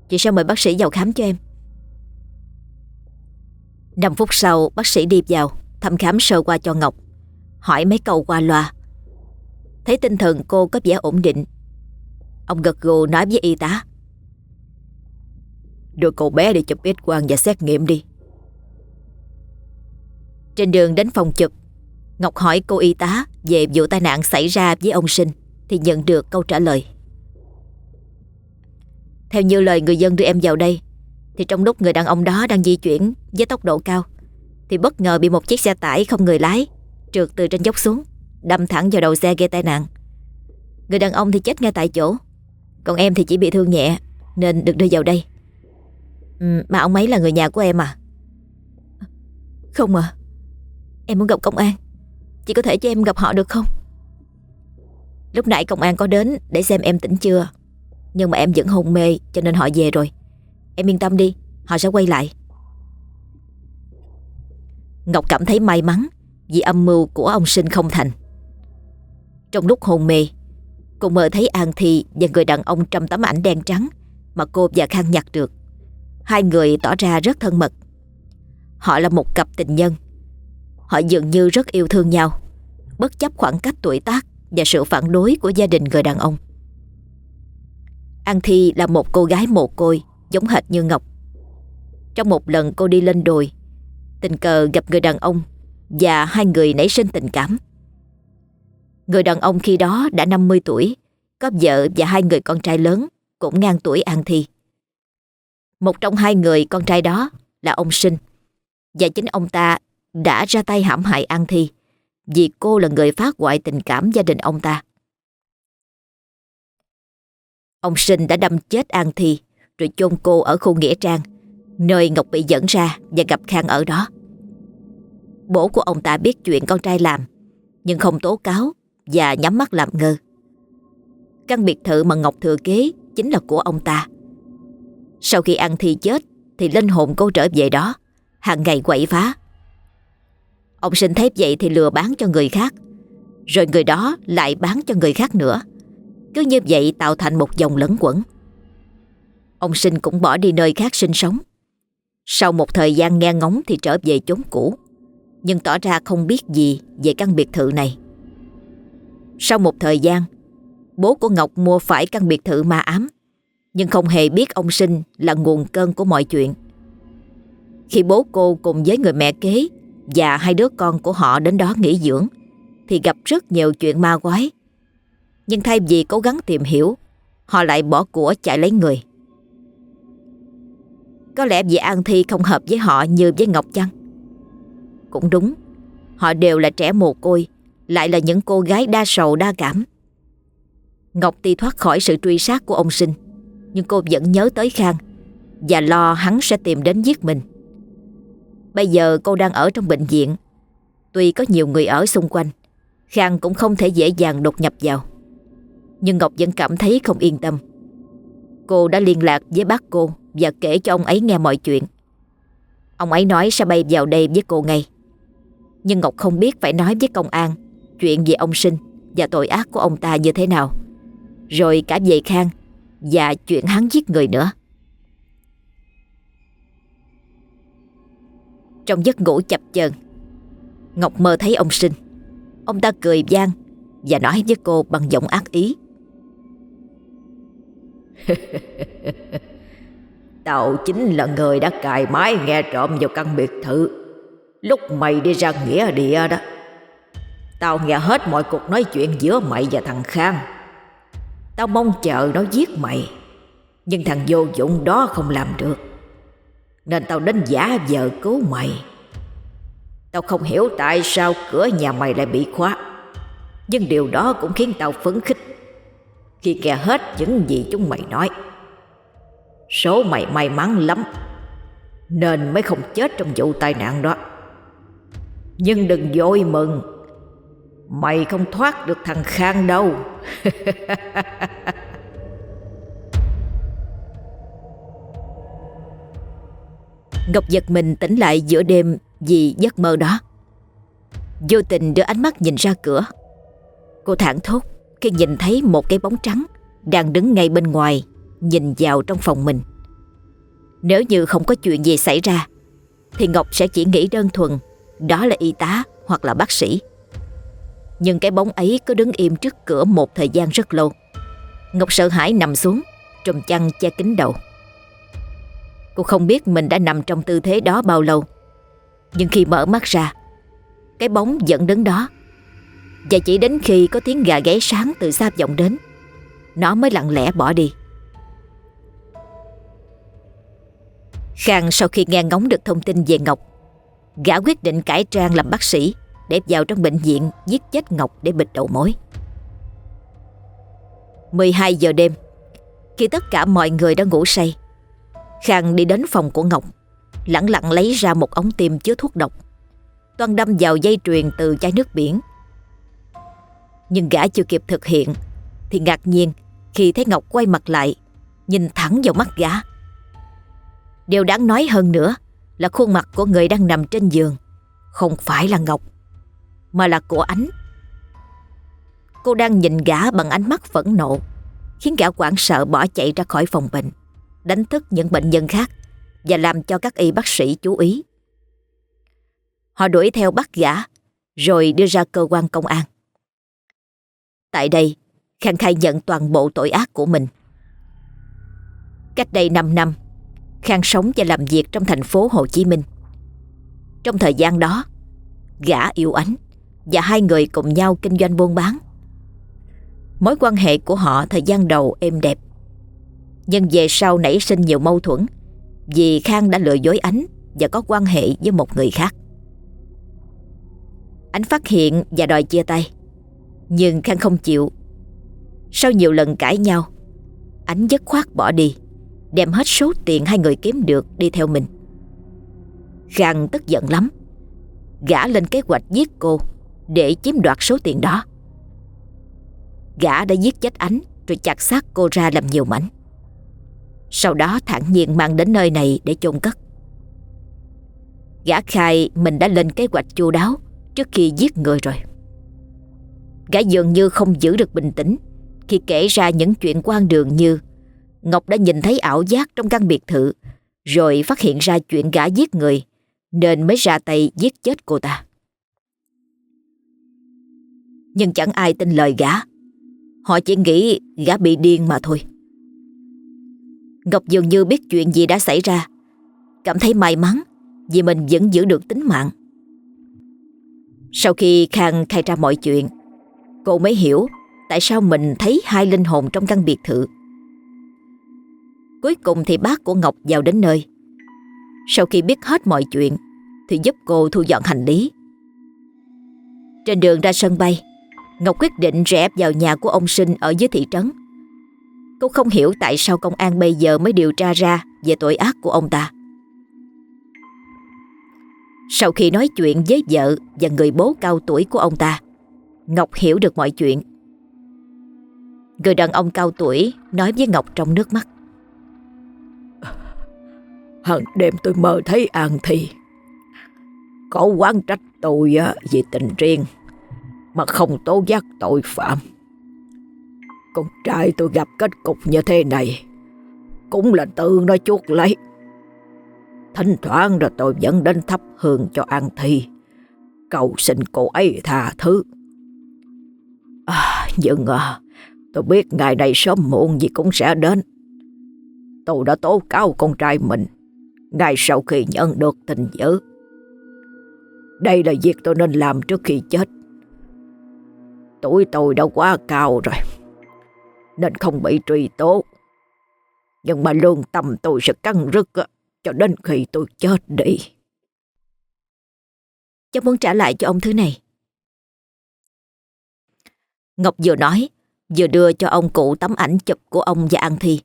Chị sao mời bác sĩ vào khám cho em 5 phút sau bác sĩ đi vào Thăm khám sơ qua cho Ngọc Hỏi mấy câu qua loa Thấy tinh thần cô có vẻ ổn định. Ông gật gù nói với y tá.
Đưa cậu bé đi chụp ít quang và xét nghiệm đi.
Trên đường đến phòng chụp, Ngọc hỏi cô y tá về vụ tai nạn xảy ra với ông Sinh Thì nhận được câu trả lời. Theo như lời người dân đưa em vào đây, Thì trong lúc người đàn ông đó đang di chuyển với tốc độ cao, Thì bất ngờ bị một chiếc xe tải không người lái Trượt từ trên dốc xuống. Đâm thẳng vào đầu xe gây tai nạn. Người đàn ông thì chết ngay tại chỗ. Còn em thì chỉ bị thương nhẹ Nên được đưa vào đây. Ừ, Mà ông ấy là người nhà của em à?
Không à. Em muốn gặp công an. Chị có thể cho em gặp họ được không?
Lúc nãy công an có đến để xem em tỉnh chưa. Nhưng mà em vẫn hôn mê cho nên họ về rồi. Em yên tâm đi Họ sẽ quay lại. Ngọc cảm thấy may mắn Vì âm mưu của ông sinh không thành. Trong lúc hôn mê Cô mơ thấy An Thi Và người đàn ông trong tấm ảnh đen trắng mà cô và Khang nhặt được. Hai người tỏ ra rất thân mật. Họ là một cặp tình nhân. Họ dường như rất yêu thương nhau, bất chấp khoảng cách tuổi tác và sự phản đối của gia đình người đàn ông. An Thi là một cô gái mồ côi giống hệt như Ngọc. Trong một lần cô đi lên đồi, tình cờ gặp người đàn ông và hai người nảy sinh tình cảm. Người đàn ông khi đó đã 50 tuổi, có vợ và hai người con trai lớn cũng ngang tuổi An Thi. Một trong hai người con trai đó là ông Sinh và chính ông ta đã ra tay hãm hại An Thi vì cô là người phá hoại tình cảm gia đình ông ta. Ông Sinh đã đâm chết An Thi rồi chôn cô ở khu Nghĩa Trang nơi Ngọc bị dẫn ra và gặp Khang ở đó. Bố của ông ta biết chuyện con trai làm nhưng không tố cáo và nhắm mắt làm ngơ. Căn biệt thự mà Ngọc thừa kế chính là của ông ta. Sau khi ăn Thi chết thì linh hồn cô trở về đó, hàng ngày quậy phá. Ông sinh thép vậy thì lừa bán cho người khác, rồi người đó lại bán cho người khác nữa. Cứ như vậy tạo thành một dòng lẫn quẩn. Ông sinh cũng bỏ đi nơi khác sinh sống. Sau một thời gian nghe ngóng thì trở về chốn cũ, nhưng tỏ ra không biết gì về căn biệt thự này. Sau một thời gian, bố của Ngọc mua phải căn biệt thự ma ám, nhưng không hề biết ông sinh là nguồn cơn của mọi chuyện. Khi bố cô cùng với người mẹ kế và hai đứa con của họ đến đó nghỉ dưỡng, thì gặp rất nhiều chuyện ma quái. Nhưng thay vì cố gắng tìm hiểu, họ lại bỏ của chạy lấy người. Có lẽ vì An Thi không hợp với họ như với Ngọc chăng? Cũng đúng, họ đều là trẻ mồ côi, lại là những cô gái đa sầu đa cảm. Ngọc tuy thoát khỏi sự truy sát của ông sinh, nhưng cô vẫn nhớ tới Khang và lo hắn sẽ tìm đến giết mình. Bây giờ cô đang ở trong bệnh viện, tuy có nhiều người ở xung quanh, Khang cũng không thể dễ dàng đột nhập vào. Nhưng Ngọc vẫn cảm thấy không yên tâm. Cô đã liên lạc với bác cô và kể cho ông ấy nghe mọi chuyện. Ông ấy nói sẽ bay vào đây với cô ngay. Nhưng Ngọc không biết phải nói với công an chuyện về ông Sinh và tội ác của ông ta như thế nào. Rồi cả về Khang và chuyện hắn giết người nữa. Trong giấc ngủ chập chờn, Ngọc mơ thấy ông Sinh Ông ta cười gian Và nói với cô bằng giọng ác ý Tao chính là người đã cài mái nghe trộm vào căn biệt thự Lúc mày đi ra nghĩa địa đó Tao nghe hết mọi cuộc nói chuyện giữa mày và thằng Khang. Tao mong chờ nó giết mày, Nhưng thằng vô dụng đó không làm được. Nên tao đến giả vờ cứu mày. Tao không hiểu tại sao cửa nhà mày lại bị khóa, Nhưng điều đó cũng khiến tao phấn khích Khi nghe hết những gì chúng mày nói. Số mày may mắn lắm, Nên mới không chết trong vụ tai nạn đó. Nhưng đừng vội mừng. Mày không thoát được thằng Khang đâu Ngọc giật mình tỉnh lại giữa đêm vì giấc mơ đó. Vô tình đưa ánh mắt nhìn ra cửa. Cô thẳng thốt khi nhìn thấy một cái bóng trắng đang đứng ngay bên ngoài, nhìn vào trong phòng mình. Nếu như không có chuyện gì xảy ra, thì Ngọc sẽ chỉ nghĩ đơn thuần đó là y tá hoặc là bác sĩ. Nhưng cái bóng ấy cứ đứng im trước cửa một thời gian rất lâu. Ngọc sợ hãi nằm xuống, trùm chăn che kín đầu. Cô không biết mình đã nằm trong tư thế đó bao lâu. Nhưng khi mở mắt ra, cái bóng vẫn đứng đó. Và chỉ đến khi có tiếng gà gáy sáng từ xa vọng đến, nó mới lặng lẽ bỏ đi. Khang sau khi nghe ngóng được thông tin về Ngọc, gã quyết định cải trang làm bác sĩ để vào trong bệnh viện giết chết Ngọc để bịt đầu mối. 12 giờ đêm, khi tất cả mọi người đã ngủ say, Khang đi đến phòng của Ngọc, lặng lặng lấy ra một ống tiêm chứa thuốc độc, toan đâm vào dây truyền từ chai nước biển. Nhưng gã chưa kịp thực hiện, thì ngạc nhiên khi thấy Ngọc quay mặt lại, nhìn thẳng vào mắt gã. Điều đáng nói hơn nữa là khuôn mặt của người đang nằm trên giường không phải là Ngọc, mà là của Ánh. Cô đang nhìn gã bằng ánh mắt phẫn nộ, khiến gã hoảng sợ bỏ chạy ra khỏi phòng bệnh. đánh thức những bệnh nhân khác và làm cho các y bác sĩ chú ý. Họ đuổi theo bắt gã rồi đưa ra cơ quan công an. Tại đây, Khang khai nhận toàn bộ tội ác của mình. Cách đây 5 năm, Khang sống và làm việc trong thành phố Hồ Chí Minh. Trong thời gian đó, gã yêu ánh và hai người cùng nhau kinh doanh buôn bán. Mối quan hệ của họ thời gian đầu êm đẹp. Nhưng về sau nảy sinh nhiều mâu thuẫn vì Khang đã lừa dối ánh và có quan hệ với một người khác. Ánh phát hiện và đòi chia tay. Nhưng Khang không chịu. Sau nhiều lần cãi nhau, Ánh dứt khoát bỏ đi, đem hết số tiền hai người kiếm được đi theo mình. Khang tức giận lắm. Gã lên kế hoạch giết cô để chiếm đoạt số tiền đó. Gã đã giết chết Ánh rồi chặt xác cô ra làm nhiều mảnh. Sau đó thản nhiên mang đến nơi này để chôn cất. Gã khai mình đã lên kế hoạch chu đáo trước khi giết người rồi. Gã dường như không giữ được bình tĩnh khi kể ra những chuyện quan đường như Ngọc đã nhìn thấy ảo giác trong căn biệt thự, rồi phát hiện ra chuyện gã giết người, nên mới ra tay giết chết cô ta. Nhưng chẳng ai tin lời gã. Họ chỉ nghĩ gã bị điên mà thôi. Ngọc dường như biết chuyện gì đã xảy ra. Cảm thấy may mắn Vì mình vẫn giữ được tính mạng. Sau khi Khang khai ra mọi chuyện, Cô mới hiểu Tại sao mình thấy hai linh hồn trong căn biệt thự. Cuối cùng thì bác của Ngọc vào đến nơi. Sau khi biết hết mọi chuyện, Thì giúp cô thu dọn hành lý. Trên đường ra sân bay Ngọc quyết định rẽ vào nhà của ông Sinh ở dưới thị trấn Cô không hiểu tại sao công an bây giờ mới điều tra ra về tội ác của ông ta. Sau khi nói chuyện với vợ và người bố cao tuổi của ông ta, Ngọc hiểu được mọi chuyện. Người đàn ông cao tuổi nói với Ngọc trong nước mắt.
Hằng đêm tôi mơ thấy An Thi. Có quán trách tôi à, vì tình riêng mà không tố giác tội phạm. Con trai tôi gặp kết cục như thế này Cũng là tự nó chuốt lấy. Thỉnh thoảng rồi tôi vẫn đến thắp hương cho An Thi. Cầu xin cô ấy tha thứ. À, Nhưng à, tôi biết ngày này sớm muộn gì cũng sẽ đến. Tôi đã tố cáo con trai mình Ngay sau khi nhận được tình dữ. Đây là việc tôi nên làm trước khi chết. Tuổi tôi đã quá cao rồi nên không bị truy tố. Nhưng mà lương tâm tôi sẽ căng rứt cho đến khi tôi chết đi.
Cháu muốn trả lại cho ông thứ này. Ngọc vừa nói, vừa đưa cho ông cụ tấm ảnh chụp của ông và An Thi.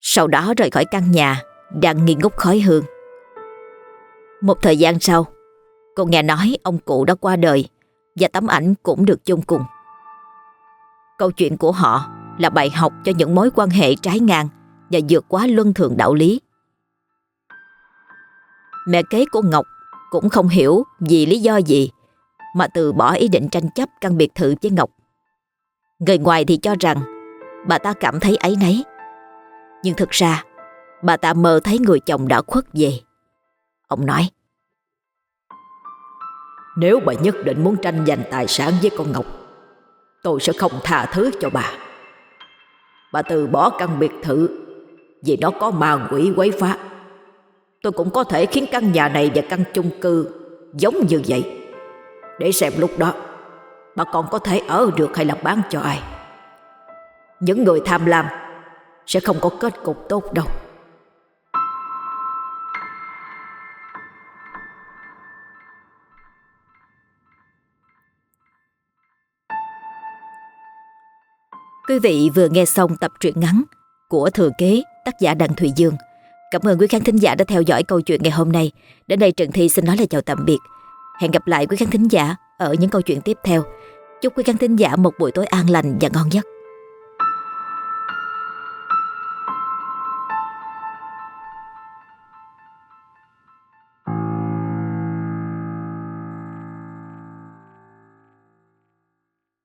Sau đó rời khỏi căn nhà, đang nghi ngút khói hương. Một thời gian sau, cô nghe nói ông cụ đã qua đời và tấm ảnh cũng được chôn cùng. Câu chuyện của họ là bài học cho những mối quan hệ trái ngang và vượt quá luân thường đạo lý. Mẹ kế của Ngọc cũng không hiểu vì lý do gì mà từ bỏ ý định tranh chấp căn biệt thự với Ngọc. Người ngoài thì cho rằng bà ta cảm thấy ấy nấy. Nhưng thực ra bà ta mơ thấy người chồng đã khuất về. Ông nói
nếu bà nhất định muốn tranh giành tài sản với con Ngọc, Tôi sẽ không tha thứ cho bà. Bà từ bỏ căn biệt thự Vì nó có ma quỷ quấy phá. Tôi cũng có thể khiến căn nhà này và căn chung cư Giống như vậy. Để xem lúc đó, Bà còn có thể ở được hay là bán cho ai. Những người tham lam Sẽ không có kết cục tốt đâu.
Quý vị vừa nghe xong tập truyện ngắn của Thừa Kế, tác giả Đặng Thùy Dương. Cảm ơn quý khán thính giả đã theo dõi câu chuyện ngày hôm nay. Đến đây Trần Thi xin nói lời chào tạm biệt. Hẹn gặp lại quý khán thính giả ở những câu chuyện tiếp theo. Chúc quý khán thính giả một buổi tối an lành và ngon giấc.